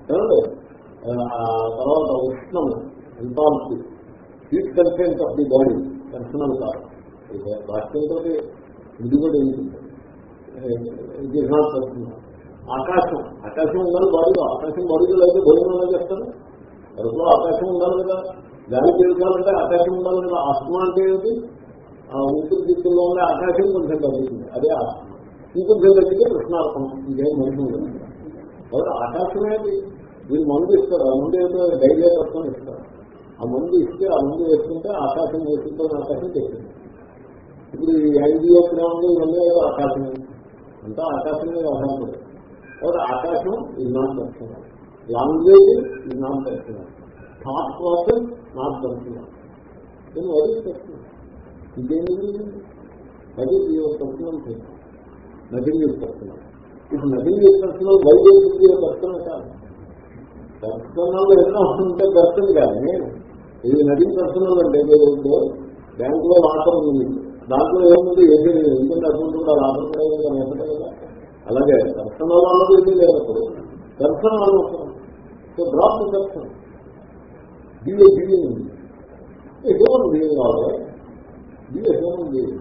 తర్వాత ఉష్ణము ఎంతాల్సి heat consent of the body personal కాదు భాష్యంతో ఇది కూడా ఇది నాట్ ఆకాశం. ఆకాశం ఉండాలి బాడీలో ఆకాశం బాడీలో అయితే భోజనం ఎలా చేస్తారు? కడుపులో ఆకాశం ఉండాలి కదా. గాలి తెలుసుకోవాలంటే ఆకాశం ఉండాలి కదా. ఆత్మ అంటే ఏమిటి? ఆ ఊపిరి దిక్కుల్లో ఉండే ఆకాశం కొంచెం తగ్గుతుంది. అదే ఆత్మ. ఇంకొంచెం తగ్గితే కృష్ణార్థం ఇదేం మనిషి ఉండదు కాబట్టి ఆకాశమేది మీరు మందు ఇస్తారు. ఆ మందు ఏదో డైరియా పట్టుకొని ఇస్తారు. ఆ మందు ఇస్తే ఆ మందు వేసుకుంటే ఆకాశం వేసుకుంటే ఆకాశం చేసింది ఇప్పుడు ఈ ఐడియో గ్రాములు ఇవన్నీ ఏదో ఆకాశం. అంతా ఆకాశం మీద ఆధారపడదు కాబట్టి ఆకాశం ఇది నాట్ దర్శనం లాంగ్వేజ్ ఇది నాట్ దర్శనం థాట్ ప్రాసెస్ నాట్ దర్శనం నేను వదిలి దర్శనం ఇదేమి అది ఈ దర్శనం చేస్తాను నథింగ్ ఈజ్ పర్సనల్ ఇప్పుడు నదిని ఈజ్ వైద్య వైద్యుడికి పర్సనల్ కాదు. పర్సనల్ ఎన్నో ఉంటే పర్సన్ కానీ ఇది నథింగ్ పర్సనల్ అంటే మీరు బ్యాంకులో లాభం ఉంది. దాంట్లో ఏముంది? ఏది లేదు. ఎందుకంటే అటువంటి కూడా లాకర్ కదా కదా అలాగే పర్సనల్ అన్నది ఏమీ లేనప్పుడు పర్సనల్ అనవసరం సో డ్రాప్ పర్సన్ దీని బియ్యం హ్యూమన్ బియ్యం కావాలి బిఏ హ్యూమన్ బియ్యం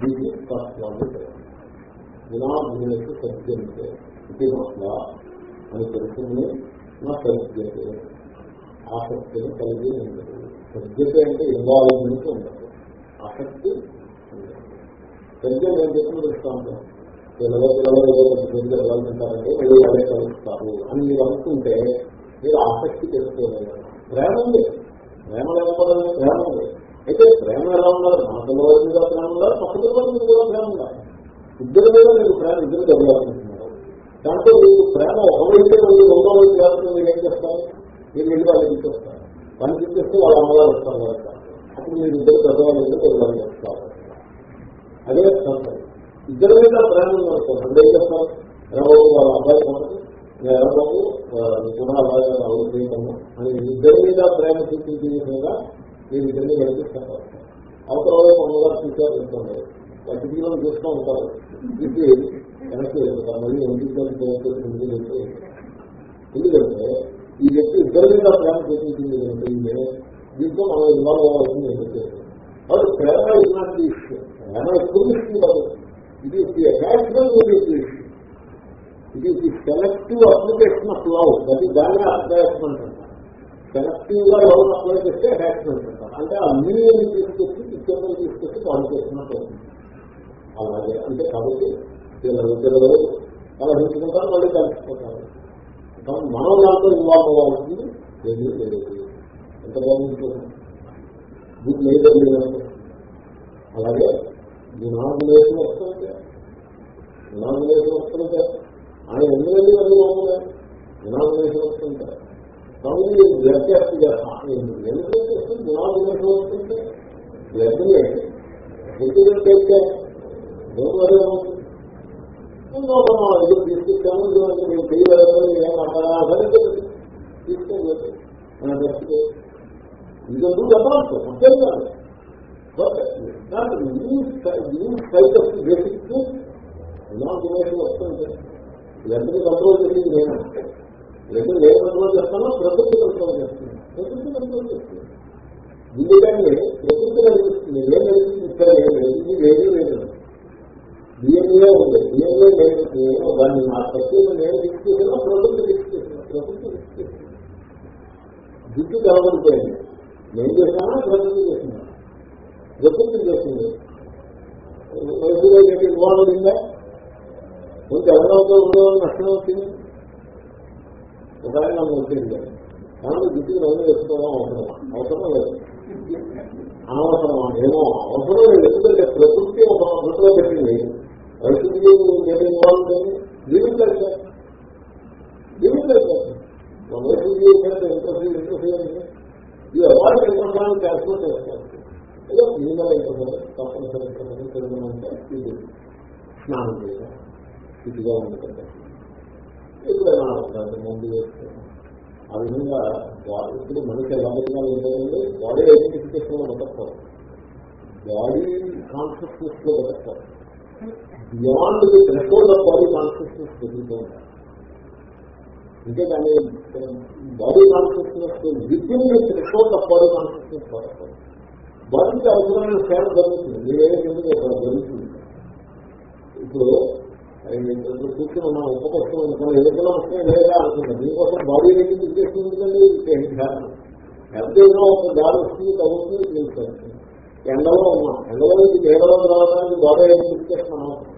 దీనికి పర్సనల్ గుణాభినకు సత్యంతే ఇది మట్ల అని తెలుసుకుని నా సత్యతే ఆసక్తిని కలిగి ఉండదు. సత్యత అంటే ఇన్వాల్వ్మెంట్ ఉండదు. ఆసక్తి ఉండదు. సత్యం నేను చెప్పిన దృష్టాంతం పిల్లలు పిల్లలు ఏదో కొంత వెళ్ళాలంటారంటే మళ్ళీ వాళ్ళే కలుస్తారు అని మీరు అనుకుంటే మీరు ఆసక్తి తెలుసుకోలేదు ప్రేమ ఉంది. ప్రేమ లేకపోవడం ప్రేమ ఉంది అయితే ప్రేమ ఎలా ఉండాలి? మన పిల్లల మీద ప్రేమ ఉండాలి? పక్క పిల్లల మీద కూడా ప్రేమ ఉండాలి. ఇద్దరు మీద మీరు ప్రేమ ఇద్దరు చదవాలనుకుంటున్నారు దాంతో మీకు ప్రేమ ఒకవైతే మీరు రెండో వైపు చేస్తుంది మీరు ఏం చేస్తారు? మీరు వెళ్ళి వాళ్ళకి ఇచ్చేస్తారు పని ఇచ్చేస్తే వాళ్ళ అమ్మగారు వస్తారు కనుక అప్పుడు మీరు ఇద్దరు పెద్దవాళ్ళు చదవాలి చేస్తారు అదే సంతం ఇద్దరి మీద ప్రేమ ఉందనుకో రెండు ఏం చేస్తారు? ఎనబాబు వాళ్ళ అబ్బాయి కొనదు ఎనబాబు కూడా అలాగే చేయటము అని ఇద్దరి మీద ప్రేమ చూపించే విధంగా మీరు ఇద్దరిని గడిపిస్తారు అవతల వైపు అమ్మగారు చూసారు చెప్తుంటారు కిటికీలో చూస్తూ ఉంటారు. ఇది వెనక్కి వెళ్తారు మళ్ళీ ఎందుకంటే ఎందుకంటే ఈ వ్యక్తి ఇద్దరి మీద ప్రేమ చేసింది అంటే దీంతో మనం ఇన్వాల్వ్ అవ్వాల్సింది ఏంటంటే వాళ్ళు ప్రేమ ఇలాంటి ఇష్యూ ప్రేమ ఎక్కువ ఇష్యూ కాదు. ఇది అటాచ్మెంట్ ఇష్యూ ఇది the selective application of love అది దాన్ని అటాచ్మెంట్ అంటారు. సెలెక్టివ్గా లవ్ అప్లై చేస్తే అటాచ్మెంట్ అంటారు. అంటే ఆ మీని తీసుకొచ్చి పిక్చర్లు తీసుకొచ్చి వాళ్ళు చేస్తున్నట్టు అలాగే అంటే కాబట్టి పిల్లలు పిల్లలు అలా hinచుకుంటారు మళ్ళీ కలుసుకుంటారు కాబట్టి మనం దాంట్లో ఇన్వాల్వ్ అవ్వాల్సింది ఏమీ లేదు. ఎంత బాగుంటుంది. వీటి లేదు అలాగే డినామినేషన్ వస్తుంటే డినామినేషన్ వస్తుంటే ఆయన ఎందుకు వెళ్ళి అది బాగుంది డినామినేషన్ వస్తుంటే కాబట్టి బ్లడ్ టెస్ట్ చేస్తాను ఎందుకు చేస్తే డినామినేషన్ వస్తుంటే దేవుడు ఎదురు తీసుకొచ్చాము మేము చేయలేదు ఏం అక్కడ తీసుకోలేదు మన టెస్ట్ ఇదంతా చెప్పవచ్చు అంతే కాదు But ఇమాజినేషన్ వస్తుంది ఇవన్నీ కంట్రోల్ చేసింది నేను ఎందుకు నేను కంట్రోల్ చేస్తానో ప్రకృతి కంట్రోల్ చేస్తుంది ప్రకృతి కంట్రోల్ చేస్తుంది ఎందుకంటే ప్రకృతి కనిపిస్తుంది. ఏం కనిపిస్తుంది? ఇక్కడ లేదు ఇది వేరే లేదు డిఎన్ఏ ఉంది. డిఎన్ఏ లేదు. నేను దాన్ని నా ప్రత్యేక నేను తీసుకున్నా ప్రకృతి తీసుకున్నా ప్రకృతి తీసుకున్నా దిక్కు కలబడిపోయింది నేను చేసినా ప్రకృతి చేసినా ప్రకృతి చేసింది వైద్యులకి ఇవ్వాలి ఉందా కొంచెం ఎవరితో ఉండేవాళ్ళు నష్టం వచ్చింది. ఒక ఆయన నన్ను వచ్చింది కానీ దిక్కు నవ్వు చేసుకోవడం అవసరం అవసరం లేదు. అనవసరమా? ఏమో అవసరం లేదు. ఎందుకంటే ప్రకృతి ఒక పద్ధతిలో పెట్టింది. వైద్యులు నేను ఇన్వాల్వ్ అయింది జీవించలేదు జీవించలేదు వైద్యులు ఇంట్రెస్ట్ ఇంట్రెస్ట్ ఈ అవార్డు ఇవ్వడానికి క్యాల్కులేట్ చేస్తారు ఏదో మినిమల్ అయిపోతుంది తప్పనిసరి తెలియమంటే ఇది స్నానం చేయడం ఇదిగా ఉంటుంది ఎప్పుడైనా అవసరం ముందు చేస్తాం ఆ విధంగా ఇప్పుడు మనిషి ఎలా విధంగా ఏంటంటే బాడీ ఐడెంటిఫికేషన్లో బతకూడదు బాడీ కాన్షియస్నెస్లో బతకూడదు beyond the threshold of body consciousness పెరుగుతూ ఉంటారు అంతేగాని బాడీ కాన్షియస్నెస్ విద్యుత్ థ్రెషోల్డ్ ఆఫ్ బాడీ కాన్షియస్నెస్ బతకూడదు బాడీకి అవసరమైన సేవ జరుగుతుంది మీరేం ఎందుకు జరుగుతుంది ఇప్పుడు కూర్చొని ఉన్నాం ఉపకష్టం అనుకున్నాం ఏదైనా వస్తే లేదా అనుకుంటాం దీనికోసం బాడీ అనేది ఉద్దేశించండి ఎంతైనా ఒక గాలి వస్తుంది తగ్గుతుంది తెలుస్తుంది ఎండలో ఉన్నాం. ఎండలో కేవలం రావడానికి గోడ ఐడెంటిఫికేషన్ అనవసరం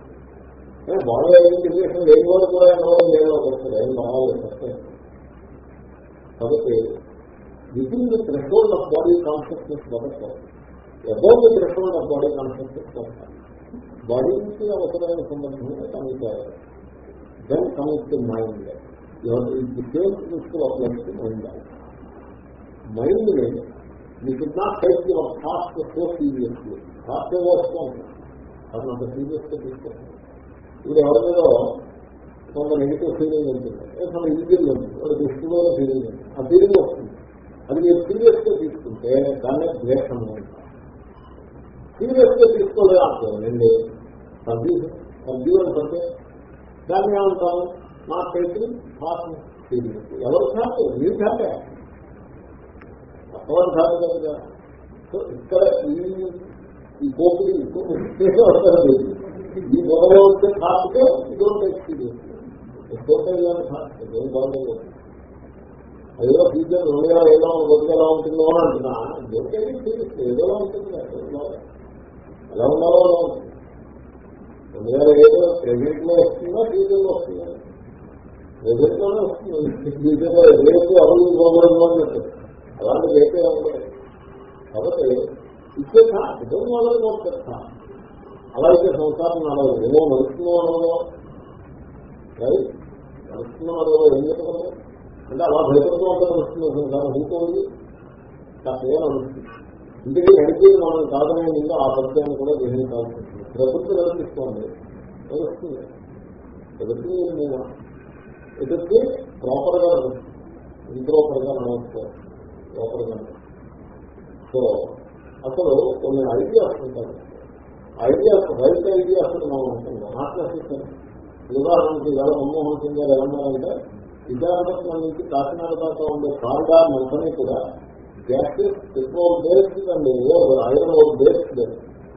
గోడ ఐడెంటిఫికేషన్ లేని వాడు కూడా ఎండలో నేలోకి వస్తుంది ఏం రావాలి కాబట్టి within the threshold of body consciousness బతకూడదు above the threshold of body consciousness బతకాలి బాడీ నుంచి అవసరమైన సంబంధంగా commit then commit to mind same principle of life mind mind లేదు మీ should not take your thoughts so seriously thoughts ఏవో వస్తూ ఉంటాయి అది అంత సీరియస్గా తీసుకొస్తాం ఇప్పుడు ఎవరిదో కొంత నెగిటివ్ ఫీలింగ్ ఉంటుంది కొంత ఈజీగా ఉంటుంది ఒక దృష్టిలో ఫీలింగ్ ఉంటుంది ఆ ఫీలింగ్ వస్తుంది అది మీరు సీరియస్గా తీసుకుంటే దాన్నే ద్వేషం అంటారు సీరియస్గా తీసుకోలేదు అనుకోండి అంటే దాన్ని ఏమంటాం నా చేతి హార్ట్ సీరియస్ ఎవరు ఘాట్ మీ ఘాటే ఎవరు కదా. సో ఇక్కడ ఈ ఈ కోపిడి ఈ గొడవ వచ్చే ఘాట్కే ఇదొక ఎక్స్పీరియన్స్ ఏం బాగుండదు అదేదో ఫ్యూచర్ రెండు వేల ఏదో రోజు ఉంటుందో అని అంటున్నా. దొరికేది సీరియస్ ఏదోలా ఉంటుంది ఎలా ఉండాలో అలా ఉంటుంది. రెండు వేల ప్రెజెంట్లో వస్తుందా ఫ్యూచర్లో వస్తుందా? ప్రెజెంట్లోనే వస్తుంది. ఫ్యూచర్లో రేపు అభివృద్ధి పోకూడదు అని చెప్పారు. అలాంటి రేపే ఉండదు కాబట్టి ఇచ్చే ఇద్దరు వాళ్ళని నోట్చేస్తా అలా అయితే సంసారం నడవదు ఏమో నడుస్తున్న వాళ్ళలో రైట్ నడుస్తున్న ఏం చెప్పగలరు అంటే అలా భయపడుతూ ఉంటే నడుస్తుంది సంసారం అనుకోండి కాసేపు నడుస్తుంది. ఇంటికి నడిచేది మనం కాదనే ముందు ఆ సత్యాన్ని కూడా గ్రహించాల్సి ఉంటుంది ప్రకృతి నడిపిస్తోంది నడుస్తుంది. ప్రకృతి నేను ఎదుర్కి ప్రాపర్గా ఇంప్రోపర్గా నడుస్తారు ప్రాపర్ సో అసలు కొన్ని ఐడియాస్ ఉంటాయి. ఐడియాస్ రైట్ ఐడియాస్ మనం ఉంటుంది నాట్ ఉదాహరణకి ఇవాళ మన్మోహన్ సింగ్ గారు ఎలా ఉన్నారంటే విశాఖపట్నం నుంచి కాకినాడ దాకా ఉండే కారిడార్ మొత్తమే కూడా gases petrol based and. Iron ore based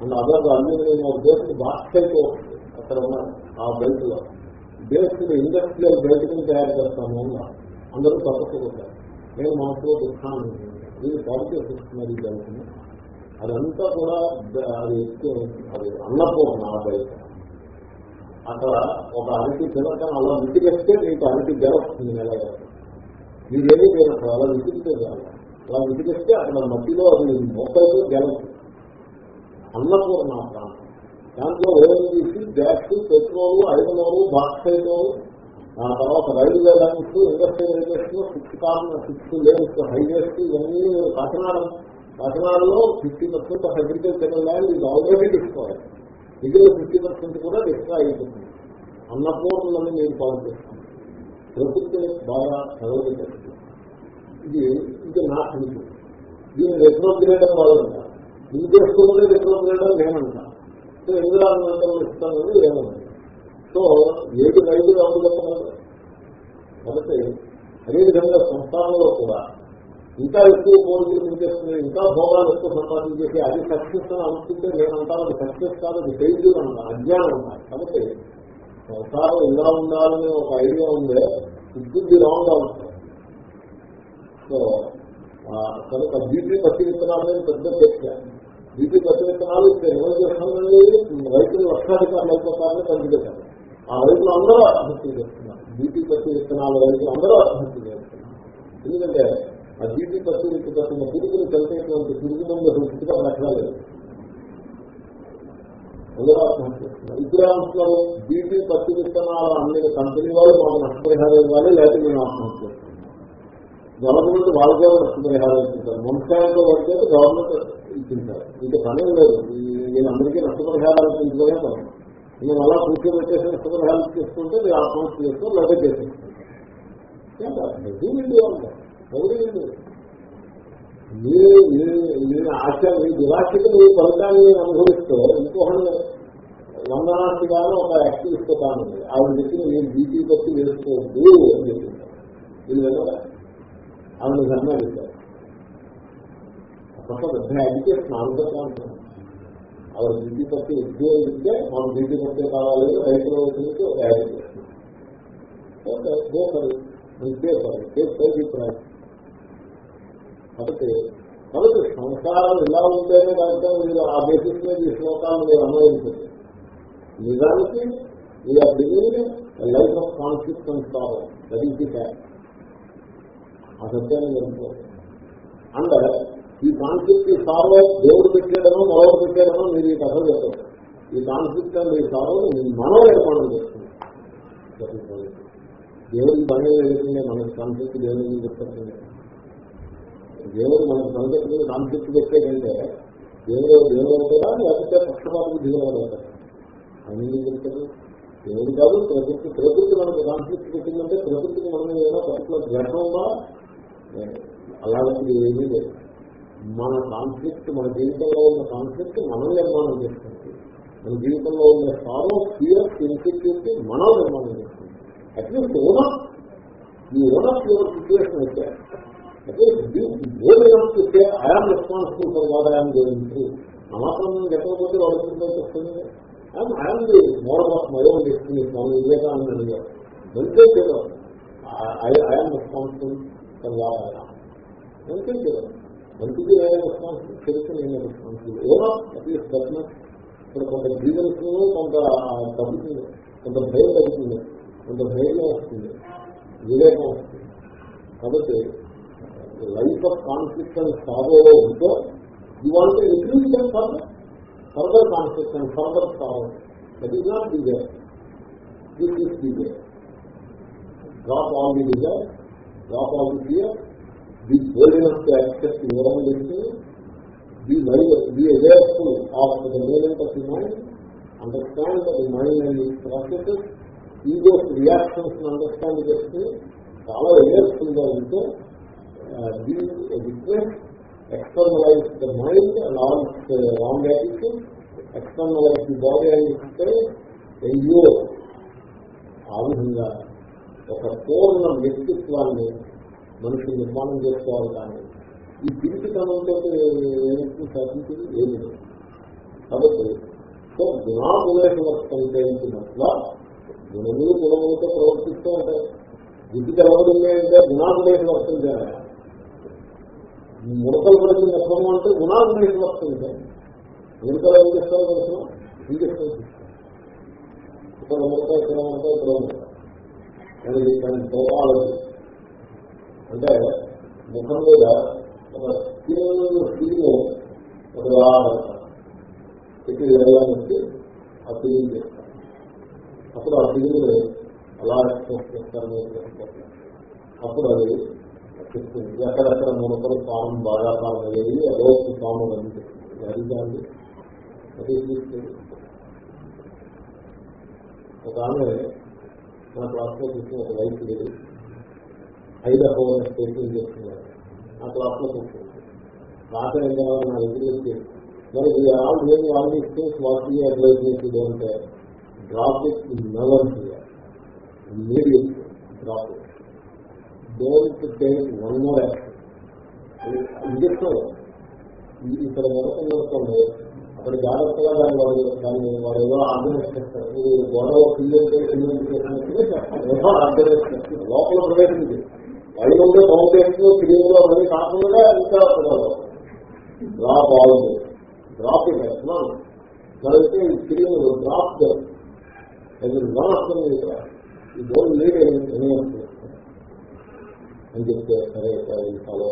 and other aluminium ore based bauxite అక్కడ ఉన్న ఆ బెల్ట్లో. బేస్డ్ ఇండస్ట్రియల్ బెల్ట్ని తయారు చేస్తాము అందరూ తప్పకుండా. నేను మనసులో దుఃఖాన్ని ఇది పాజిటివ్ ఇస్తున్నారు ఈ బెల్ట్ని అదంతా కూడా అది అది అన్నపూర్ణ ఆ బయట. అక్కడ ఒక అరటి పిల్లకం అలా విసిగేస్తే మీకు అరటి గెలొస్తుంది నెలగా మీరేమీ లేదు అలా విసిగితే కాదు అలా విసిగిస్తే అక్కడ మట్టిలో అది మొక్కలతో గెలవచ్చు అన్నపూర్ణ ప్రాంతం. దాంట్లో వేరే తీసి గ్యాస్ పెట్రోల్ ఐరన్ బాక్సైట్ ఆ తర్వాత రైల్వే లైన్స్ ఇండస్ట్రియలైజేషన్ సిక్స్ కార్న్ సిక్స్ లేన్స్ హైవేస్ ఇవన్నీ కాకినాడ కాకినాడలో fifty percent of agriculture land ఇది ఆల్రెడీ తీసుకోవాలి మిగిలిన ఫిఫ్టీ పర్సెంట్ కూడా డిస్ట్రాయ్ అయిపోతుంది. అన్నపూర్ణలని నేను పాలన చేస్తాను ప్రకృతి బాగా చదవలేదు ఇది ఇది నా ఫిలిపి దీన్ని రెట్రోగ్రేడ్ అని వాళ్ళు అంటారు. ఇది చేసుకున్నదే రెట్రోగ్రేడ్ అని నేనంటా సో ఎన్విరాన్మెంటల్ ఇస్తానని ఏమన్నా సో ఏది రైతులు ఎవరు చెప్పగలరు కాబట్టి అదేవిధంగా సంస్థానంలో కూడా ఇంకా ఎక్కువ కోరికలు పెంచేస్తుంది ఇంకా భోగాలు ఎక్కువ సంపాదించేసి అది సక్సెస్ అని అనుకుంటే నేనంటాను అది సక్సెస్ కాదు అది ఫెయిల్యూర్ అంటాను అజ్ఞానం ఉన్నాయి కాబట్టి సంసారం ఇలా ఉండాలనే ఒక ఐడియా ఉందే ఇది రాంగ్ అవుతుంది సో కనుక బీపీ పత్తి విత్తనాలు పెద్ద చర్చ. బీపీ పత్తి విత్తనాలు నిర్వహించాలని రైతులు లక్షాధికారులు అయిపోతారని పంచుకుంటారు. ఆ రైతులు అందరూ అభివృద్ధి చేస్తున్నారు. బీపీ పత్తి విత్తనాల రైతులు అందరూ అభివృద్ధి చేస్తున్నారు. ఎందుకంటే ఆ బీపీ పత్తి విత్తన పురుగులు కలిపేటువంటి పురుగు మంది రుచిగా లక్షణాలేదు అందరూ ఆత్మహత్య చేస్తున్నారు ఇద్దరు అంటున్నారు బీపీ పత్తి విత్తనాలు అన్ని కంపెనీ వాళ్ళు మాకు నష్టపరిహారం ఇవ్వాలి లేకపోతే మేము ఆత్మహత్య చేస్తున్నాం గవర్నమెంట్ వాళ్ళకే నష్టపరిహారం ఇచ్చింటారు మున్సిపాలిటీ వస్తే గవర్నమెంట్ ఇచ్చింటారు ఇంకా పని లేదు. వీళ్ళందరికీ నష్టపరిహారాలు ఇచ్చించలే పని నేను అలా కూర్చోబెట్టేసిన సందర్భాలు చేసుకుంటే మీరు ఆత్మహత్య చేస్తూ లేదా చేసుకుంటారు మీరు ఆశ మీ దివాసికి మీ ఫలితాన్ని అనుభవిస్తూ ఇంకొకళ్ళు వందనాస్తిగానే ఒక యాక్టివిస్ట్ కాను ఆవిడ చెప్పి మీరు బీపీ బట్టి వేసుకోవద్దు అని చెప్పింటారు వీళ్ళు వెళ్ళరా? ఆవిడ ధర్నా చేశారు అప్పట్లో పెద్ద ఎడ్యుకేషన్ ఆంధ్రగా ఉంటుంది ఆవిడ బీపీ పట్టి ఉద్యోగం ఇస్తే మనం బీపీ పట్టే కావాలి రైతుల నుంచి ఒక ఎడ్యుకేషన్ ఓకే కాబట్టి కాబట్టి సంసారం ఇలా ఉంటేనే కనుక మీరు ఆ బేసిస్ మీద ఈ శ్లోకాలను మీరు అన్వయించండి నిజానికి we are beginning life of consequence కావాలి sorrow that is the fact ఆ సత్యాన్ని జరుగుతుంది అండ్ ఈ కాన్ఫ్లిక్ట్ ఈ సారో దేవుడు పెట్టాడనో మరొకటి పెట్టాడనో మీరు ఈ కథ చెప్పారు. ఈ కాన్ఫ్లిక్ట్ అండ్ ఈ సారో మనం ఏర్పాటు చేస్తున్నాం దేవుడికి పని లేకుండా మనకి కాన్ఫ్లిక్ట్ దేవుడికి చెప్తారు దేవుడు మనకు సంగతి కాన్ఫ్లిక్ట్ పెట్టాడంటే దేవుడు దేవుడు అవుతారా లేకపోతే పక్షపాతకు దిగవాడు అవుతారు అని చెప్తారు దేవుడు కాదు ప్రకృతి ప్రకృతి మనకు కాన్ఫ్లిక్ట్ పెట్టిందంటే ప్రకృతికి మనం ఏదైనా పర్టికులర్ ఘటన ఉందా? అలాంటిది ఏమీ లేదు. మన కాన్ఫ్లిక్ట్ మన జీవితంలో ఉన్న కాన్ఫ్లిక్ట్ మనం నిర్మాణం చేసుకుంటుంది మన జీవితంలో ఉన్న సారో ఫియర్ ఇన్సెక్యూరిటీ మనం నిర్మాణం చేసుకుంటుంది అట్లీస్ట్ ఓనర్ ఈ ఓనర్ యువర్ సిచ్యువేషన్ అయితే at least I am responsible for what I am గురించి త్రూ ఆ మాత్రం చెప్పకపోతే వాళ్ళకి వస్తుంది I am the model of my own destiny Swami Vivekananda అడిగారు. Venkateswara I am responsible for what I am వెంటే మంచిది నేను రెస్పాన్సిబుల్ చెడుకు నేను రెస్పాన్సిబుల్ ఓనర్ అట్లీస్ట్ గవర్నమెంట్ ఇక్కడ కొంత గ్రీవెన్స్ కొంత తగ్గుతుంది కొంత భయం తగ్గుతుంది కొంత ధైర్యం వస్తుంది వివేకం వస్తుంది కాబట్టి లైఫ్ ఆఫ్ కాన్ఫ్లిక్ట్ అని సాగోలో ఉంటే you want increase them further further conflict and further sago that is not the way this is the way drop all the desire drop all the fear be bold enough to accept your own destiny, be very, be awareness of the movement of the mind, understand the mind and its processes, ego's reactions and understand the destiny, చాలా అవేర్ఫుల్గా ఉంటే be witness externalize the mind and all wrong attitude externalize the body and ఇస్తే ఎంజో ఆ విధంగా ఒక పూర్ణ వ్యక్తిత్వాన్ని మనిషి నిర్మాణం చేసుకోవాలి కానీ ఈ పిరికితనంతో ఏమిటి సాధించింది ఏమి కాబట్టి సో గుణాగుణేషవర్తంటే ఏంటినట్ల గుణములు గుణములతో ప్రవర్తిస్తూ ఉంటాయి బుద్ధి తెలవడింది అంటే గుణాగుణేషవర్తం చేయాలి ముడతలు పడిన ఎక్కడము అంటే గుణాగుణేషవర్తం చేయాలి ముడతలు ఏం చేస్తారు తెలుసిన ఇంజక్షన్ ఇక్కడ ముడత ఇక్కడ ముడత ఇక్కడ ముడత. కానీ దాన్ని పోవాలి అంటే ముఖం మీద ఒక స్కిన్ స్కిన్ ఒకలా పెట్టి వెళ్ళడానికి ఆ ఫీలింగ్ చేస్తారు. అప్పుడు ఆ ఫీలింగ్ అలా ఎక్స్ప్రెస్ చేస్తారు అప్పుడు అది చెప్తుంది. ఎక్కడెక్కడ మునకలు పాము బాగా పాము అయ్యేది అదో పాము అని చెప్తుంది. అది దాన్ని అదే తీసుకుంది ఒక ఆమె మన క్లాస్లో చూసిన ఒక వైఫ్ లేదు. ఐదవ స్టేషన్ చేస్తున్నారు. ఆ క్లాస్లో కూర్చుంది రాత్రి అయిన తర్వాత నా దగ్గర వచ్చి మరి ఆల్ నేను ఆల్రెడీ స్టేస్ వాటి అడ్వైజ్ చేసేది అంటే drop it never immediate drop it. Don't take one more action injection ఇక్కడ మొదటి వస్తుంది. అక్కడ జాగ్రత్తగా దాన్ని వాళ్ళు దాన్ని వాడు ఏదో ఆర్గనైజ్ చేస్తారు. గొడవ పిల్లలతో పిల్లలు చేసినట్టుగా ఏదో ఆర్గనైజ్ చేస్తారు. లోపల ప్రవేశం చేస్తారు. వాళ్ళు ఉండే ఫౌండేషన్ క్రీములు అవన్నీ కాకుండా ఇంకా డ్రాప్ అవుతుంది డ్రాప్ ఇట్ మనకి క్రీములు డ్రాప్ అది వస్తుంది ఈ డోన్ లీడ్ అని చెప్తే సరే ఇది ఫాలో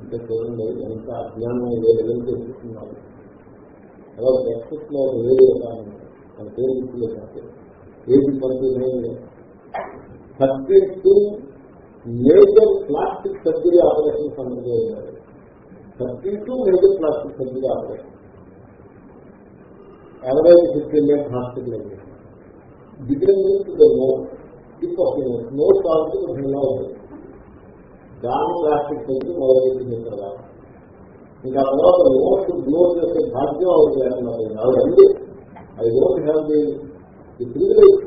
అంటే చూడండి ఎంత అజ్ఞానం ఏ లెవెల్ చేస్తున్నాను అలా టెక్సెస్లో వేరే మన పేరు గుర్తులేదు ఏది పంపిణీ thirty two major plastic surgery operations అందరికీ ఉన్నారు thirty two major plastic surgery operation average fifteen years hospital beginning to the note tip of note note కాబట్టి భిన్నంగా ఉంటుంది దాని ప్లాస్టిక్ సర్జరీ మొదలైంది తర్వాత ఇంకా తర్వాత నోట్ గ్లో చేసే భాగ్యం ఆవిడ చేస్తున్నారు ఆవిడ అండి I don't have the privilege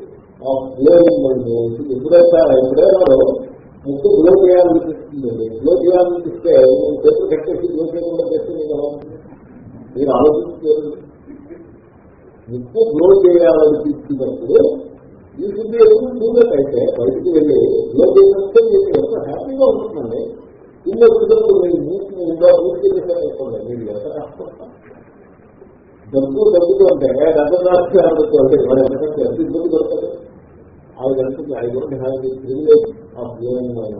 of glowing ఎప్పుడైతే ఎప్పుడైనా ముక్కు గ్లో చేయాలనిపిస్తుంది గ్లో చేయాలనిపిస్తే నేను చేతులు కట్టేసి గ్లో చేయకుండా చేస్తుంది కదా. మీరు ఆలోచించారు ముక్కు గ్లో చేయాలనిపించినప్పుడు ఈ శుద్ధి ఎదురు చూడటైతే బయటికి వెళ్ళి గ్లో చేసినట్టే మీకు ఎంత హ్యాపీగా ఉంటుందండి. ఇల్లు వచ్చినప్పుడు మీరు మూసి ఇంకా పూర్తి చేసేటప్పుడు మీరు ఎంత కష్టపడతారు? డబ్బు డబ్బులు అంటే డబ్బు మరి ఎందుకంటే ఎంత ఇబ్బంది పడుతుంది ఆవిడ అంటుంది I don't have the privilege of living my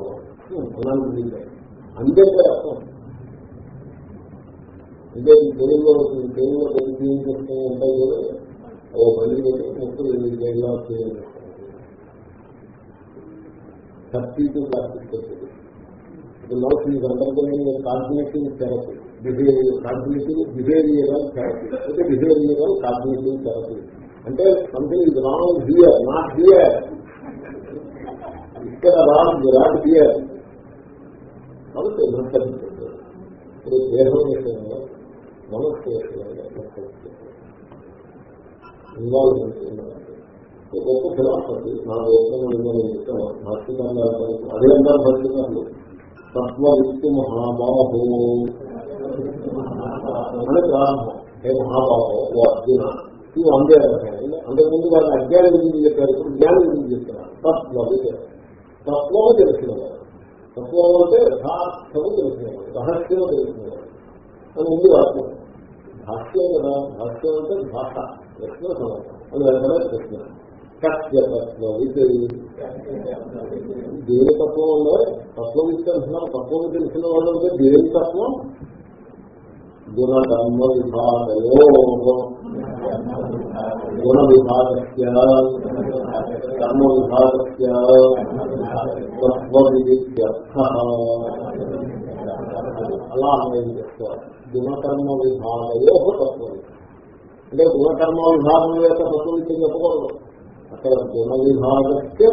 అంతే అర్థం. అంటే తెలుగులో తెలుగులో తెలుగు ఏం చేస్తూ ఉంటాయి కూడా ఓ మళ్ళీ ముక్కలు జైల్లో థర్టీ టు ప్లాస్టిక్ చెప్పేది ఇది నోట్ ఈ సందర్భంగా calculating therapy behaviour calculating behavioural therapy. అంటే బిహేవియరల్ కాల్కులేటింగ్ థెరపీ. అంటే సంథింగ్ ఇది రాంగ్ హియర్ నాట్ హియర్ ఇక్కడ రాంగ్ నాట్ హియర్ కాబట్టి నచ్చనిస్తుంది ఇప్పుడు దేహం విషయంలో మనస్సు విషయంలో ఇన్వాల్వ్మెంట్ గొప్ప ఫిలాసఫీ నా వ్యక్తంగా చెప్తాను. భాష్యకారులు అదే అంటారు భాష్యకారులు. తత్వవిత్తు మహాబాహో అని ప్రారంభం. హే మహాబాహో ఓ అర్జున. నువ్వు అందే అంతకుముందు వాళ్ళు అజ్ఞానం గురించి చెప్పారు ఇప్పుడు జ్ఞానం గురించి చెప్తున్నారు తత్వవి తత్వము తెలిసినవారు. తత్వం అంటే యథార్థము తెలిసినవారు రహస్యము తెలిసినవారు. అని ముందు రాష్ట్రం భాష్యం కదా భాష్యం అంటే భాష ప్రశ్న సమాచారం. అది వెంటనే ప్రశ్న కస్యతత్వం తత్వం దేని తత్వంలో తత్వం తెలిసిన తత్వం తెలిసిన వాళ్ళు అంటే దేని తత్వం? గుణకర్మ విభాగయో గుణ విభాగస్య కర్మ విభాగస్య తత్వవిద్యర్థ అలా అన్వయం చేస్తారు గుణకర్మ విభాగయో తత్వం అంటే గుణకర్మ విభాగం యొక్క తత్వం చెప్పకూడదు. అక్కడ గుణ విభాగస్య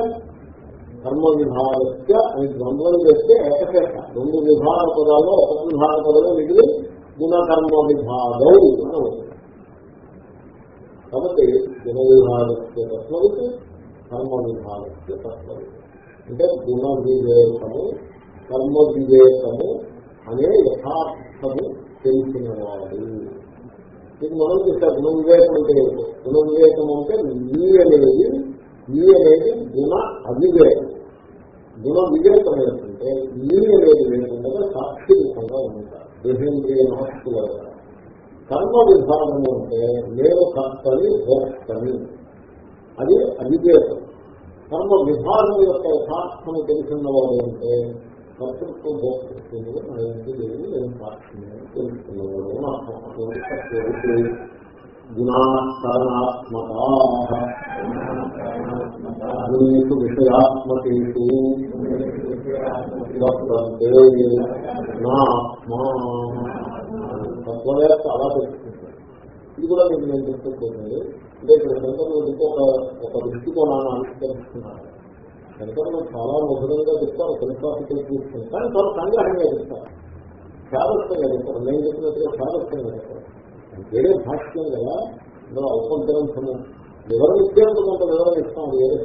కర్మ విభాగస్య అని ద్వంద్వం చేస్తే ఏకశేష. రెండు విభాగ పదాల్లో ఒక విభాగ పదమే మిగిలి గుణకర్మ విభాగం కాబట్టి గుణ విభాగస్య తత్వవిత్ కర్మ విభాగస్య తత్వవిత్. అంటే గుణ వివేకము కర్మ వివేకము అనే యథార్థము తెలిసిన వాడు ఇది మనం చేసే గుణ వివేకం అంటే ఏంటో గుణ వివేకం అంటే నీ అనేది నీ అనేది గుణ అవివేకం. గుణ వివేకం ఏంటంటే నీ అనేది లేకుండా సాక్షి రూపంగా ఉంటారు దేహేంద్రియ నమస్కుల కర్మ విభాగము అంటే నేను కర్తని భోక్తని. అది అవివేకం. కర్మ విధానం యొక్క యథార్థము తెలిసిన వాడు అంటే కర్తృత్వ భోక్తృత్వం నరేంద్ర దేవి నేను సాక్షి తెలుసుకున్నవాడు అని అర్థం. అటువంటి విషయాత్మకేషు వర్తంతే నా తత్వవేత్త అలా తెలుసుకుంటారు. ఇది కూడా మీకు నేను చెప్తుంటుంది అంటే ఇక్కడ శంకరులు ఇంకొక ఒక దృష్టికోణాన్ని ఆవిష్కరిస్తున్నారు శంకరులు చాలా మధురంగా చెప్తారు ఫిలసాఫికల్ తీసుకుని కానీ చాలా సంగ్రహంగా చెప్తారు. శారస్తంగా చెప్తారు. నేను చెప్పినట్టుగా శారస్తంగా చెప్తారు. వేరే భాష్యం కదా. ఇందులో అల్ప గ్రంథము వివరణ ఇచ్చేందుకు కొంత వివరణ ఇస్తాం వేరే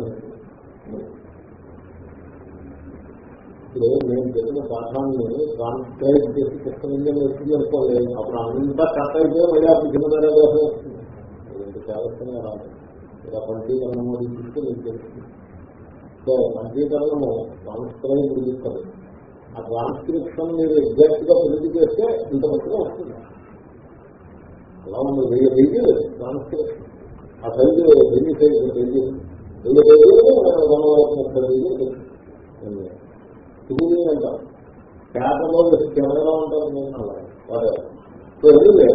ఇప్పుడు నేను చెప్పిన పాఠాన్ని ట్రాన్స్క్రైబ్ చేసి పుస్తకంగా వచ్చింది అనుకోండి అప్పుడు అంతా కట్ అయితే మళ్ళీ అప్పుడు చిన్నదానే దోషం వస్తుంది జాగ్రత్తగా రాదు ఇలా పంచీకరణం అది చూస్తే మీకు తెలుస్తుంది సో పంచీకరణము ట్రాన్స్క్రైబ్ రిజిస్టర్ ఆ ట్రాన్స్క్రిప్షన్ మీరు ఎగ్జాక్ట్గా పెళ్ళి చేస్తే ఇంత మంచిగా వస్తుంది. అలా ఉంది. వెయ్యి వెయ్యి దానికి ఆ సైజు వెయ్యి సైజు వెయ్యి వెయ్యి పేజీలు రెండు వందల ముప్పై పేజీలు ఇది అంటారు పేపర్లో కెమెరా ఉంటారు నేను అలాగే సో ఎనివే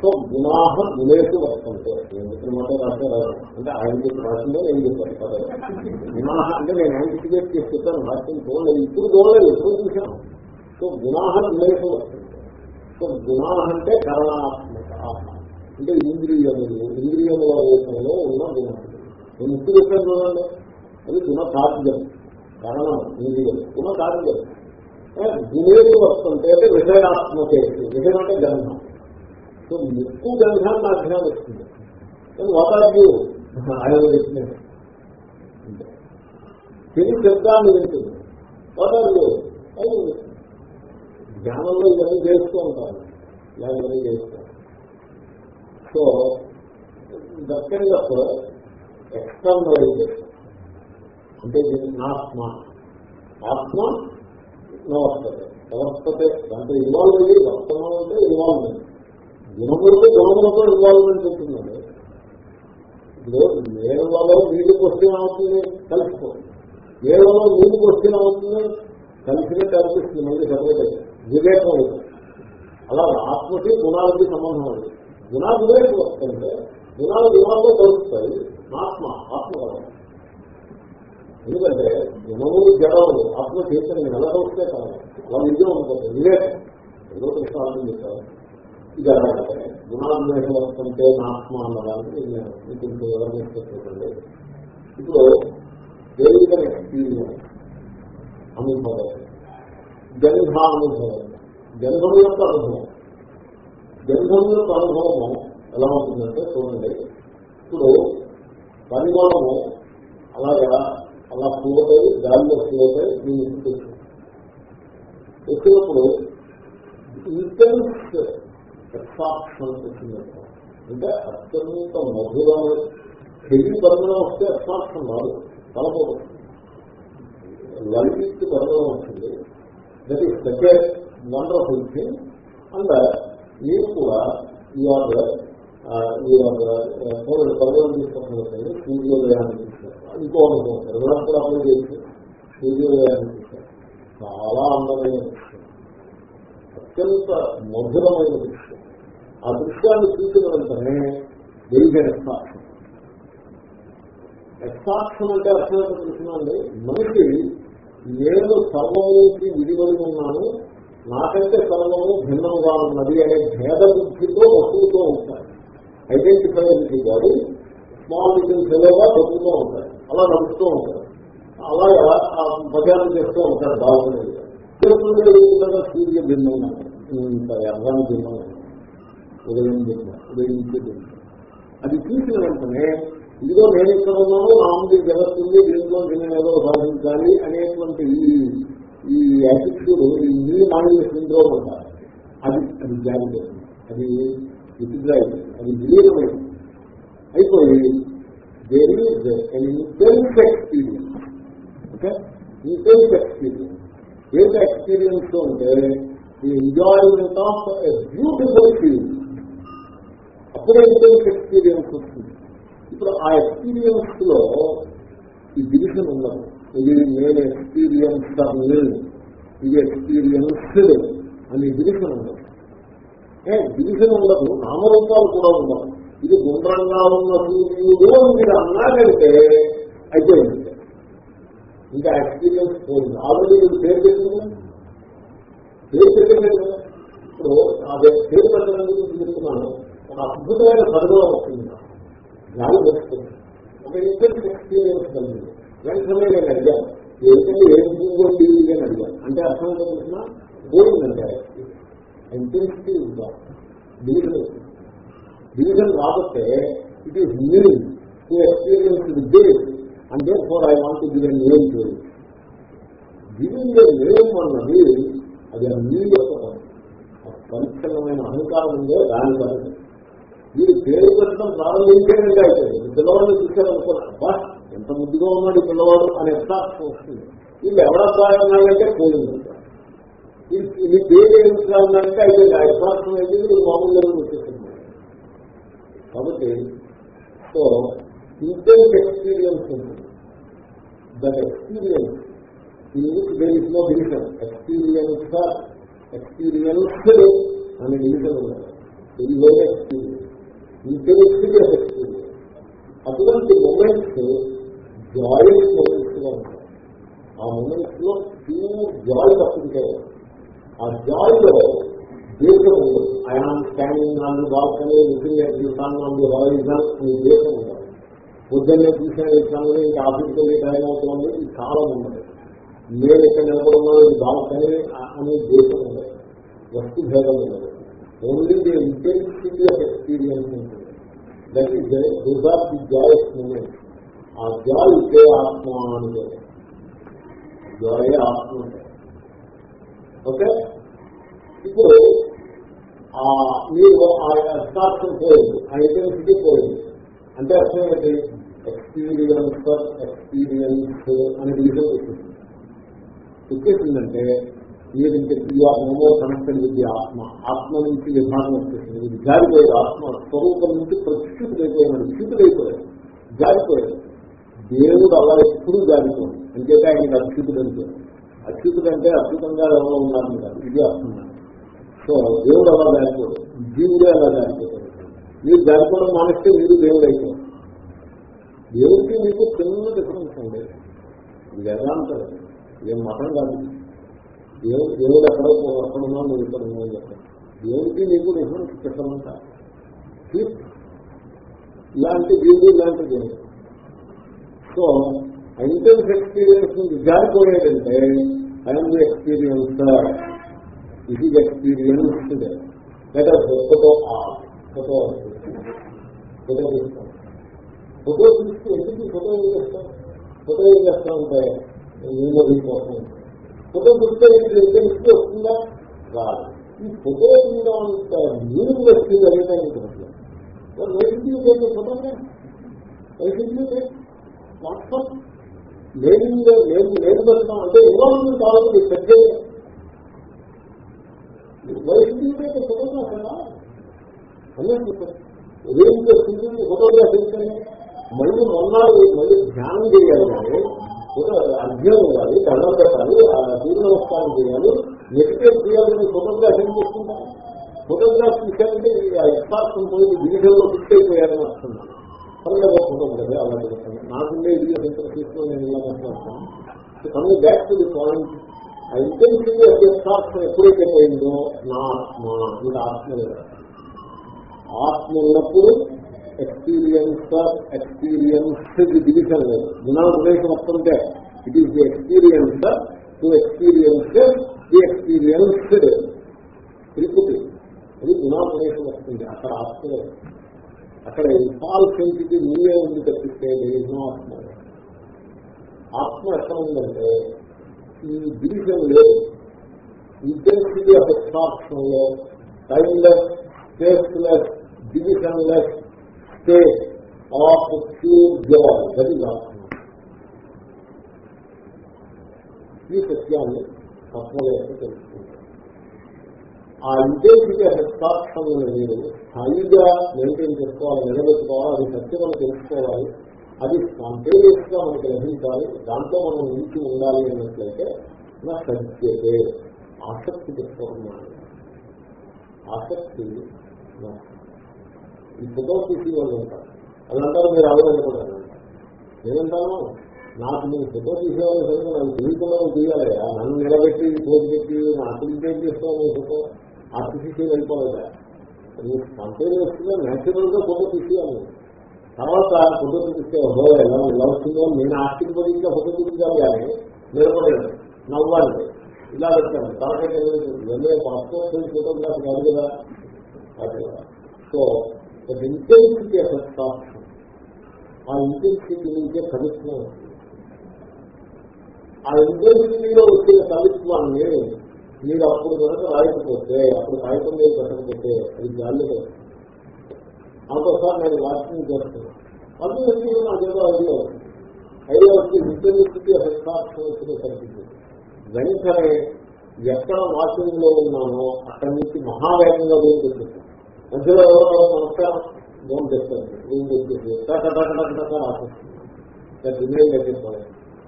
సో గుణాహ గుణేసు వస్తుంటే నేను చెప్పిన మాట రాశారు అంటే ఆయన చెప్పి రాసిందో ఏం చెప్పారు పదే గుణాహ అంటే నేను యాంటిసిపేట్ చేసి చెప్పాను రాసిన చూడలేదు ఇప్పుడు చూడలేదు. ఎప్పుడు చూశాను. సో గుణాహ గుణేసు వస్తుంటే. సో గుణాహ అంటే కరణాత్మ. కరణాత్మక అంటే ఇంద్రియములు ఇంద్రియముల రూపంలో ఉన్న గుణం. నేను ముక్తి చెప్పాను చూడండి. అది గుణకార్యం కారణం ఇంద్రియం గుణకార్యం గుణేది వస్తుంటే అంటే విషయాత్మకే విషయం అంటే గంధం. సో ముక్కు గంధం నా అధ్యయనం వస్తుంది కానీ వాతావరణం ఆయన చెప్పినట్టు తిని శబ్దాన్ని వింటుంది వాతావరణం జ్ఞానంలో ఇవన్నీ చేస్తూ ఉంటారు ఇలా ఇవన్నీ చేస్తారు సో దక్కని ఎక్స్టర్నలైజేషన్ అంటే దీన్ని ఆత్మ ఆత్మ నవర్తతే నవర్తతే దాంట్లో ఇన్వాల్వ్ అయ్యి వర్తనం అంటే ఇన్వాల్వ్మెంట్ గుణములతో గుణములతో ఇన్వాల్వ్మెంట్ ఉంటుందండి ఇప్పుడు నేలలో నీళ్ళు క్వశ్చన్ అవుతుంది కలిసిపోతుంది నేలలో నీళ్ళు క్వశ్చన్ అవుతుంది కలిసినట్టు అనిపిస్తుంది మళ్ళీ సపరేట్ వివేకం అలా ఆత్మకి గుణాలకి సంబంధం ఉంది గుణాలు వివేకం వస్తుంటే గుణాలు గుణాల్లో కలుస్తాయి. ఆత్మ ఆత్మగలం ఎందుకంటే గుణము జడములు ఆత్మ చైతన్యం నెలకొస్తే వస్తే కాదు. వాళ్ళు ఇదే ఉంటుంది. వివేకం. ఏదో కృష్ణాలను చెప్పారు. ఇది అలాగే. గుణాలు గుణాన్వేషం వస్తుంటే ఆత్మ అన్నదానికి నేను మీకు ఇంకో వివరణ ఇస్తుంది ఇప్పుడు దేవుడిగా ఎక్స్పీరియన్స్ అనుభవం. గంధానుభవం. గంధం యొక్క అనుభవం. గంధం యొక్క అనుభవము ఎలా ఉంటుందంటే చూడండి. ఇప్పుడు పరిమాణము అలాగా అలా ఫ్లోట్ అయ్యి గాలిలో ఫ్లోట్ అయ్యి మీ ఇంటికి వచ్చినప్పుడు ఇంటెన్స్ ఎక్సాప్షన్ వచ్చిందంట అంటే అత్యంత మధురమైన హెవీ బంధనం వస్తే ఎక్సాప్షన్ రాదు కలపోదు లలిత్ బంధనం వచ్చింది. That is second wonderful thing and మీరు కూడా ఈ యూఆర్ యూఆర్ పర్వం తీసుకుంటున్నారు సూర్యోదయాన్ని చూశారు ఇంకో అనుకుంటారు కూడా అప్లై చేసి సూర్యోదయాన్ని చూశారు చాలా అందమైన దృశ్యం. అత్యంత మధురమైన దృశ్యం. ఆ దృశ్యాన్ని చూసిన వెంటనే వెలిగిన సాక్ష్యం ఎక్సాక్షన్ అంటే అర్థం ఏంటో తెలుసునండి మనిషి నేను సర్వముకి విడివడి ఉన్నాను. నాకంటే సర్వము భిన్నముగా ఉన్నది అనే భేద బుద్ధితో వస్తువుతో ఉంటాయి. ఐడెంటిఫై ఐడెంటిఫైబిలిటీ కాదు స్మాల్ లిటిల్ ఫెలోగా బతుకుతూ ఉంటాయి. అలా నడుస్తూ ఉంటాడు అలాగా భజన చేస్తూ ఉంటారు బాగుండేది సూర్య భిన్నం ఇంత అర్థాన్ని భిన్నంగా ఉదయం భిన్నం. ఉదయించే భిన్నం. అది చూసిన వెంటనే ఇదిగో నేను ఇక్కడ ఉన్నాను నా ముందు జగత్తుంది దీంట్లో నేను ఏదో సాధించాలి అనేటువంటి ఈ యాటిట్యూడ్ ఈ మానవ సిండ్రోమ్ అంటారు అది అది జాగ్రత్త. అది విత్డ్రా అది విలీనమైంది అయిపోయి there is an intense experience okay intense experience ఏంటి ఎక్స్పీరియన్స్ అంటే the enjoyment of a beautiful feel అప్పుడే ఇంటెన్స్ ఎక్స్పీరియన్స్ వస్తుంది. ఇప్పుడు ఆ ఎక్స్పీరియన్స్లో ఈ డివిజన్ ఉన్నది ఇది నేను ఎక్స్పీరియన్స్ ఇది ఎక్స్పీరియన్స్డ్ అని డివిజన్ ఉండదు. ఏ డివిజన్ ఉండదు నామరూపాలు కూడా ఉండవు. ఇది గుండ్రంగా ఉన్న సూర్యుడు మీరు అన్నారంటే అయితే ఇంకా ఎక్స్పీరియన్స్ పోయింది. ఆల్రెడీ మీరు పేరు పెట్టింది పేరు పెట్టింది ఇప్పుడు అదే పేరు పెట్టడానికి గురించి చెప్తున్నాను. ఒక అద్భుతమైన సరుకులో వస్తుంది గాలి వస్తుంది ఒక ఇంటర్ ఎక్స్పీరియన్స్ కలిగింది. వెంటనే నేను అడిగాను. ఏంటంటే ఏం పువ్వండి నేను అడిగాను. అంటే అర్థం ఏంటంటున్నా పోయిందంటే ఇంటెన్సిటీ ఉందా? డివిజన్ డివిజన్ రాబట్టే it is meaning to experience the అంటే for I want give name to giving name అన్నది అది మీ యొక్క పరిచ్ఛన్నమైన అహంకారం ఉందో దాని కాదు మీరు పేరు పెట్టడం ప్రారంభించేదంటే అయిపోయింది. పిల్లవాడిని బట్ ఎంత ముద్దుగా ఉన్నాడు ఈ పిల్లవాడు అని ఎట్లా వస్తుంది వీళ్ళు ఎవరబ్బాయి ఉన్నాడంటే పోలింగ్ ఇది పేరు ఏమిటా ఉన్నాడంటే అయిపోయింది ఆ ఎక్సాక్షన్ అయితే వీళ్ళు మామూలుగా వచ్చేస్తుంది కాబట్టి సో ఇంటెన్స్ ఎక్స్పీరియన్స్ ఉంటుంది. That experience there no division. Experience experienced అనే డివిజన్ ఉన్నది ఇది వేరే ఎక్స్పీరియన్స్ ఇంటెన్సిటీ ఎక్స్పీరియన్స్ అటువంటి మూమెంట్స్ జాయ్ మూమెంట్స్గా ఉంటాయి ఆ మూమెంట్లో ప్యూర్ జాయ్ తప్పింటే ఆ జాయ్లో దేశం ఐఆమ్ స్టాండింగ్ నాలుగు the balcony looking at the sun on the దేశం ఉండదు పొద్దున్నే చూసిన ఇస్తాను ఇంకా ఆఫీస్కి వెళ్ళి టైం అవుతుంది. ఇది కాలం ఉండదు నేను ఇక్కడ నిలబడున్నాను ఇది బాల్కనీ అనే దేశం ఉండదు వస్తు భేదం ఉండదు only the intensity of experience ఉంటుంది. That is this the joyous moment ఆ జాయ్ ఇదే ఆత్మ అని జాయే ఆత్మ ఓకే? ఇప్పుడు ఆ మీరు ఆ అర్థార్థం పోయింది. ఆ ఇంటెన్సిటీ పోయింది. అంటే అర్థం ఏంటి? ఎక్స్పీరియన్స్ ఎక్స్పీరియన్స్ అనే విషయం వచ్చింది వచ్చేసిందంటే మీరు ఇంకో కనెక్టెడ్ విత్ ఆత్మ. ఆత్మ నుంచి విధానం వచ్చేసింది. ఇది జారిపోయేది ఆత్మ. స్వరూపం నుంచి ప్రతిష్ఠితులైపోయినాడు స్థితులైపోయాడు జారిపోయాడు దేవుడు అలా ఎప్పుడు జారిపోయాడు అంచేతే ఆయనకి అచ్యుతుడు అంటే అచ్యుతుడు అంటే అద్భుతంగా ఎవరో ఉన్నారని కాదు ఇది అర్థం సో దేవుడు అలా జారిపోడు జీవుడే అలా జారిపోతాడు మీరు జారిపోవడం మానేస్తే మీరు దేవుడు అయిపోయారు దేవుడికి మీకు చిన్న డిఫరెన్స్ ఉంది. ఇది వేదాంతం ఏం మతం కాదు. దేవుడు దేవుడు ఎక్కడో ఎక్కడున్నా నువ్వు ఇక్కడ ఉన్నావు చెప్పండి దేవుడికి నీకు డిఫరెన్స్ చెప్పమంట ఇలాంటి దేవుడు ఇలాంటి దేవుడు. సో ఇంటెన్స్ ఎక్స్పీరియన్స్ నుంచి జారిపోయేదంటే ఐఎమ్ ది ఎక్స్పీరియన్స్ ఇది ఎక్స్పీరియన్స్ లేదా ఫోటో ఫోటో ఫోటో తీస్తాం ఫోటో తీస్తే ఎందుకు ఫోటో ఏం చేస్తాం? ఫోటో ఏం చేస్తా ఉంటే మెమరీ కోసం ఫోటో చూస్తే ఇంటెన్సిటీ వస్తుందా? రాదు. ఈ ఫోటో మీద అంత మీనింగ్ వస్తుంది. అనేది వైద్యులు ఫోటోనే వైద్యులు వాట్సాప్ లేని లేదు లేదు పెట్టడం అంటే ఇన్వాల్వ్మెంట్ కావాలి పెద్ద వైద్యులు ఫోటోగ్రాఫ్ కదా అన్నీ చూస్తారు ఫోటోగ్రాఫ్ ఏంటంటే మళ్ళీ మొన్నాడు మళ్ళీ ధ్యానం చేయాలి కానీ ఫోటో అధ్యయనం చేయాలి దండం పెట్టాలి సూర్య నమస్కారం చేయాలి. మెడిటేట్ చేయాలని ఫోటోగ్రాఫ్ ఏం చేస్తుంటారు? ఫోటోగ్రాఫ్ తీసారంటే ఆ ఎక్స్పార్షన్ పోయి డివిజన్లో ఫిక్స్ అయిపోయారని వస్తున్నాను పర్లేదు ఫోటోగ్రఫీ అలా జరుగుతుంది నాకుండే వీడియో సెంటర్ తీసుకుని నేను ఇలా మాట్లాడుతాను. Coming back to the point ఆ ఇంటెన్సిటీ ఆఫ్ ఎప్పుడైతే పోయిందో నా ఆత్మ ఇది ఆత్మ ఆత్మ ఉన్నప్పుడు ఎక్స్పీరియన్స్ ఎక్స్పీరియన్స్ డివిజన్ లేదు. డినామినేషన్ వస్తుంటే it is the experience to experience the experienced Tirupati అది డినామినేషన్ వస్తుంది అక్కడ ఆత్మ లేదు. అక్కడ ఇన్వాల్వ్ ఏంటిది నీవే ఉంది తప్పిస్తే దేశం ఆత్మ. ఆత్మ ఎక్కడ ఉందంటే ఈ డివిజన్ లేదు. Intensity of ఎక్స్ట్రాక్షన్లో timeless spaceless divisionless state of pure జవాన్ అది ఆత్మ ఈ సత్యాన్ని ఆత్మ తత్వవేత్త తెలుసుకుంటారు ఆ ఇంటెన్సిటీ ఆఫ్ ఎక్స్ట్రాక్షన్ మీరు స్థాయిగా మెయింటైన్ చేసుకోవాలి నిలబెట్టుకోవాలి అది సత్యమని తెలుసుకోవాలి. అది స్పాంటేనియస్గా మనకు లభించాలి. దాంట్లో మనం నిలిచి ఉండాలి అన్నట్లయితే నా సత్యతే ఆసక్తి పెట్టుకోవాలి ఆసక్తి ఈ ఫోటో తీసి వాళ్ళు అంటారు అది అంటారు మీరు అవ్వాలనుకుంటారు నేనంటాను నాకు నేను ఫోటో తీసేవాళ్ళు సరే నన్ను జీవితంలో తీయాలి నన్ను నిలబెట్టి పోటీ పెట్టి నా అప్లికేట్ చేస్తాను ఫోటో? ఆర్టిఫిషియల్ అయిపోలేదా నువ్వు స్పాంటేనియస్ న్యాచురల్గా ఫోటో తీసేయాలి. తర్వాత ఫోటో తీస్తే ఓహో ఎలా ఎలా వస్తుందో నేను ఆశ్చర్యపడిగా ఫోటో తీసుకోవాలి కానీ నిలబడలేదు నవ్వాలి. ఇలా పెట్టాను తరగతి వెళ్ళే పాస్పోర్ట్ ఫోటోగ్రాఫ్ కాదు కదా. సో ఇంటెన్సిటీ ఆఫ్ ఎక్స్ట్రాక్షన్ ఆ ఇంటెన్సిటీ నుంచే కవిత్వం ఆ ఇంటెన్సిటీలో వచ్చే కవిత్వాన్ని మీరు అప్పుడు కనుక రాయకపోతే అప్పుడు కాగితం మీద పెట్టకపోతే అది గాలి అంతసారి నేను వాకింగ్ చేస్తున్నాను. అది వచ్చి నాకేదో ఐడియా ఉంది ఐడియా వచ్చి ఇంటెన్సిటీ ఆఫ్ ఎక్స్ట్రాక్షన్ కనిపించింది. వెంటనే ఎక్కడ వాకింగ్లో ఉన్నానో అక్కడి నుంచి మహావేగంగా రూమ్ తెచ్చేస్తాను మధ్యలో ఎవరో నమస్కారం రూమ్ తెస్తాను రూమ్ తెచ్చేసి టక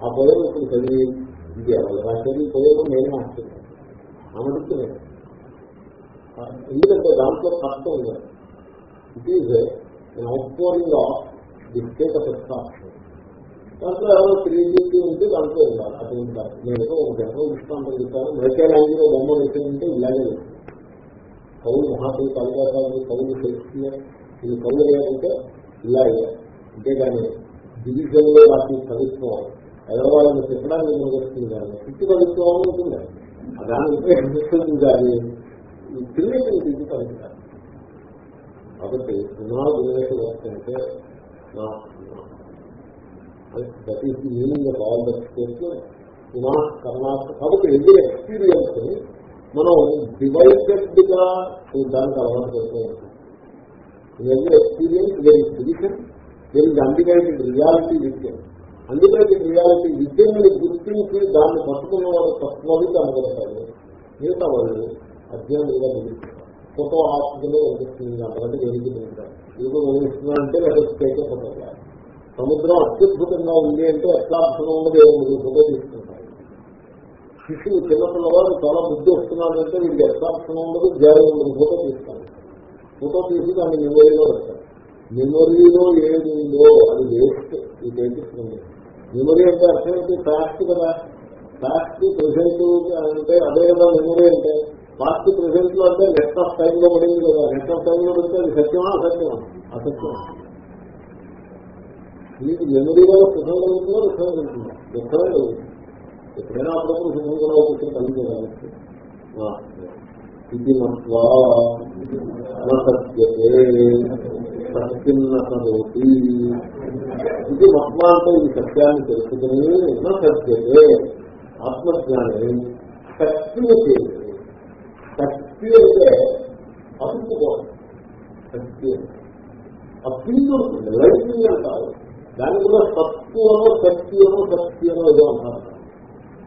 ఆ పొలం ఇప్పుడు చదివి ఇది ఎవరు రాసేది పొలం నేను ఆశ్చర్యం అమడుతున్నాను ఎందుకంటే దాంట్లో కష్టం ఉంది. It is outpouring of the state of extraction దాంట్లో ఎవరో క్రియేటివిటీ ఉంటే దాంట్లో ఉండాలి. అది ఉండాలి. నేను ఏదో ఒక జనరల్ దృష్టాంతం చెప్తాను. మైకేలాంజిలో బొమ్మ వేసేదంటే ఇలాగే కవులు మహాకవి కాళిదాసాలు కవులు తెలుస్తున్నాయి ఇది కవులు ఏంటంటే ఇలాగే. అంతేగాని డివిజన్లో వాటిని కవిత్వం ఎదరవాళ్ళని తిట్టడానికి వస్తుంది కానీ తిట్టు కవిత్వం ఉంటుంది. దాని ఉపయోగించుకుంటుంది కానీ ఈ క్రియేటివిటీ కవిత్వం కాబట్టి నా గుణేష్ వస్తుంటే నా that is the meaning of all that Karnataka కాబట్టి ఎక్స్పీరియన్స్. మనం డివైడెడ్గా చూడడానికి అలవాటు పడుతూ ఉంటాం every experience very physician very there reality విద్యం undivided reality విద్యను గుర్తించి దాన్ని పట్టుకున్న వాడు తత్వవి కనబడతాడు మిగతా వాళ్ళు అధ్యయనంగా ముగిస్తారు ఫోటో ఆస్తులు కనిపిస్తుంది అంతకంటే దేనికి తింటారు ఇది కనిపిస్తుందంటే లేదా ఫోటోగ్రాఫ్ సముద్రం అత్యద్భుతంగా ఉంది అంటే ఎట్లా అర్థం ఉన్నది ఏముంది ఫోటో తీసుకుంటారు. శిశువు చిన్నపిల్లవాడు చాలా బుద్ధి వస్తున్నాడు అంటే వీళ్ళు ఎట్లా అర్థం ఉండదు జారి ఉండదు ఫోటో తీస్తాను ఫోటో తీసి దాన్ని మెమొరీలో పెడతారు మెమొరీలో ఏది ఉందో అది వేస్ట్ ఇది చేపిస్తుంది మెమొరీ అంటే అర్థం ఏంటి? ఫ్యాక్ట్ కదా. ఫ్యాక్ట్ ప్రెసెంట్ అంటే అదే కదా మెమొరీ అంటే. పాస్ట్ ప్రెసెంట్లో అంటే నెట్ ఆఫ్ టైమ్లో పడింది కదా. నెట్ ఆఫ్ టైమ్లో పడితే అది సత్యమా? అసత్యమా? అసత్యమా మీకు మెమరీ సుఖం కలుగుతుందో దుఃఖం కలుగుతుందా? దుఃఖమే కలుగుతుంది ఎప్పుడైనా అప్పుడప్పుడు సుఖం కూడా కలగవచ్చు కలిగేదానికి ఇది మత్వా. సత్యతే సత్యన్నతి ఇది మత్వా అంటే ఇది సత్యాన్ని తెలుసుకుని నా సత్యమే ఆత్మజ్ఞాని శక్తిని చేయాలి శక్తి అంటే అతుక్కుపోవడం శక్తి ఆ పిండి లైటింగ్ అంటారు. దాని కూడా సత్వము శక్తివనో శక్తివనో ఏదో అంటారు.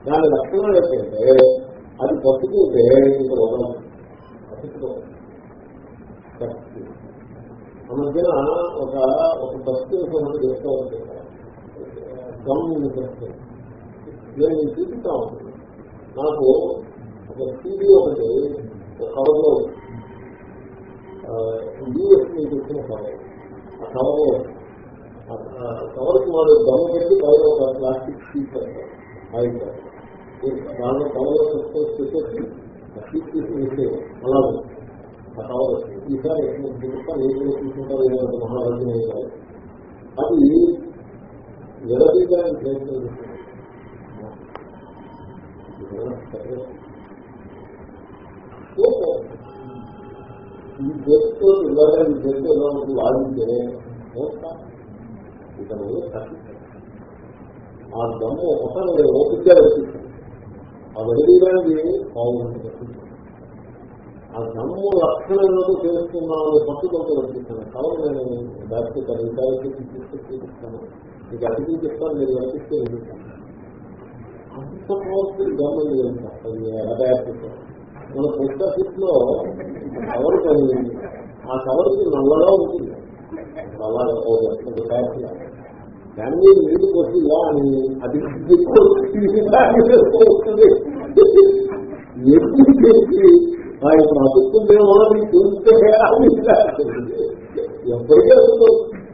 దాని లక్షణం ఏంటంటే అది పట్టుకుంటే ఇంకా వదలదు. పట్టుకోదు శక్తి మధ్యన ఒక ఒక సబ్స్టెన్స్ ఒకటి చేస్తూ ఉంటాం గమ్ సబ్స్టెన్స్ నేను మీకు చూపిస్తా ఉంటాను నాకు ఒక సీడీ ఒకటి ఒక కవర్లో యూఎస్ నుంచి వచ్చిన కవర్. ఆ కవర్లో కవర్కి వాడు దమ్ము పెట్టి పైన ఒక ప్లాస్టిక్ షీట్ పెడతారు ఆయిల్ దాంట్లో కవర్లో సబ్స్టెన్స్ పెట్టేసి ఆ షీట్ తీసి అలా ఆ కవర్ ఈసారి నీటిలో తీసుకుంటారు ఏదంటే మహారాజు అది విడదీయడానికి ప్రయత్నం చేస్తుంది ఈ చేతితో ఇలాగా ఈ చేతితో ఇలా మనకి ఇతను ఆ దమ్ము ఒకసారి ఓపిక వచ్చింది ఆ విడదీయడానికి బాగుంటుంది ఆ దమ్ము లక్షణంలో తెలుస్తున్నామని పట్టుదలతో రక్షిస్తాను కాబట్టి నేను దానికి రికార్డు చూపిస్తాను మీకు అతిథి చెప్తాను మీరు కనిపిస్తే అంత పవర్ఫుల్ గవర్నమెంట్ వెళ్తాం అది ఎలా మన పోస్ట్ ఆఫీస్లో కవర్ కలిగింది ఆ కవర్కి నల్లగా ఉంటుంది. అలాగే ఒక ప్యాక్ దాని మీద కొట్టి ఇలా అని అది వస్తుంది ఎప్పుడు చేసి ఆయన ప్రభుత్వమేమో నీకు చూస్తే ఎప్పటికీ అసలు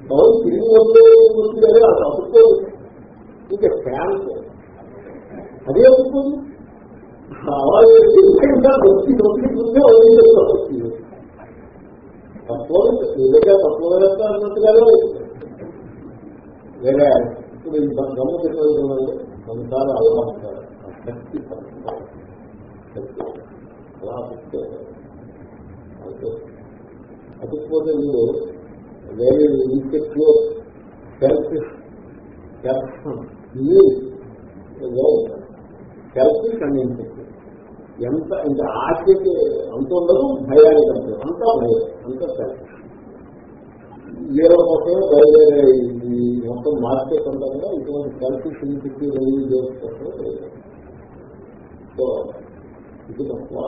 కవర్ తిరిగి వస్తే వస్తుంది అది ప్రభుత్వం ఇంకా ఫ్యాన్ అదే అవుతుంది. అలాగే వచ్చి నొప్పికుంటే తక్కువ తక్కువ అన్నట్టుగానే వేరే ఇప్పుడు గమ్మ చెప్పేది కొన్నిసార్లు శక్తి అలా అతుక్కోవాలి అతుక్కుపోతే మీరు వేరే ఇంకెట్లో సెల్ఫిష్ సెల్ఫిష్ అని ఎంత ఇంకా ఆశకి అంత ఉండదు భయానికి అంత అంతా భయం అంతా సెల్ఫిష్ వీళ్ళ కోసమే బయలుదేరే మొత్తం మార్కెట్ అంతా ఇటువంటి సెల్ఫిష్ ఇన్సిక్యూర్ రిలీజ్ చేసుకోవడం సో ఇది తక్కువ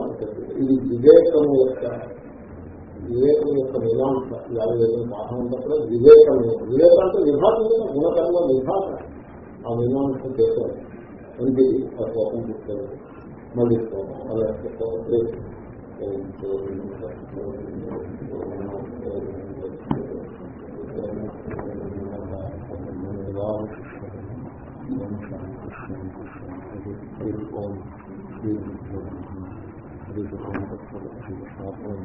ఇది వివేకం యొక్క వివేకం యొక్క మీమాంస యాభై ఐదు పాఠం ఉన్నప్పుడు వివేకం వివేకం అంటే విభాగం గుణకర్మ విభాగం ఆ మీమాంస చేశారు అంటే ఆ కోపం చూస్తారు మళ్ళీ కోపం అలాగే ఓం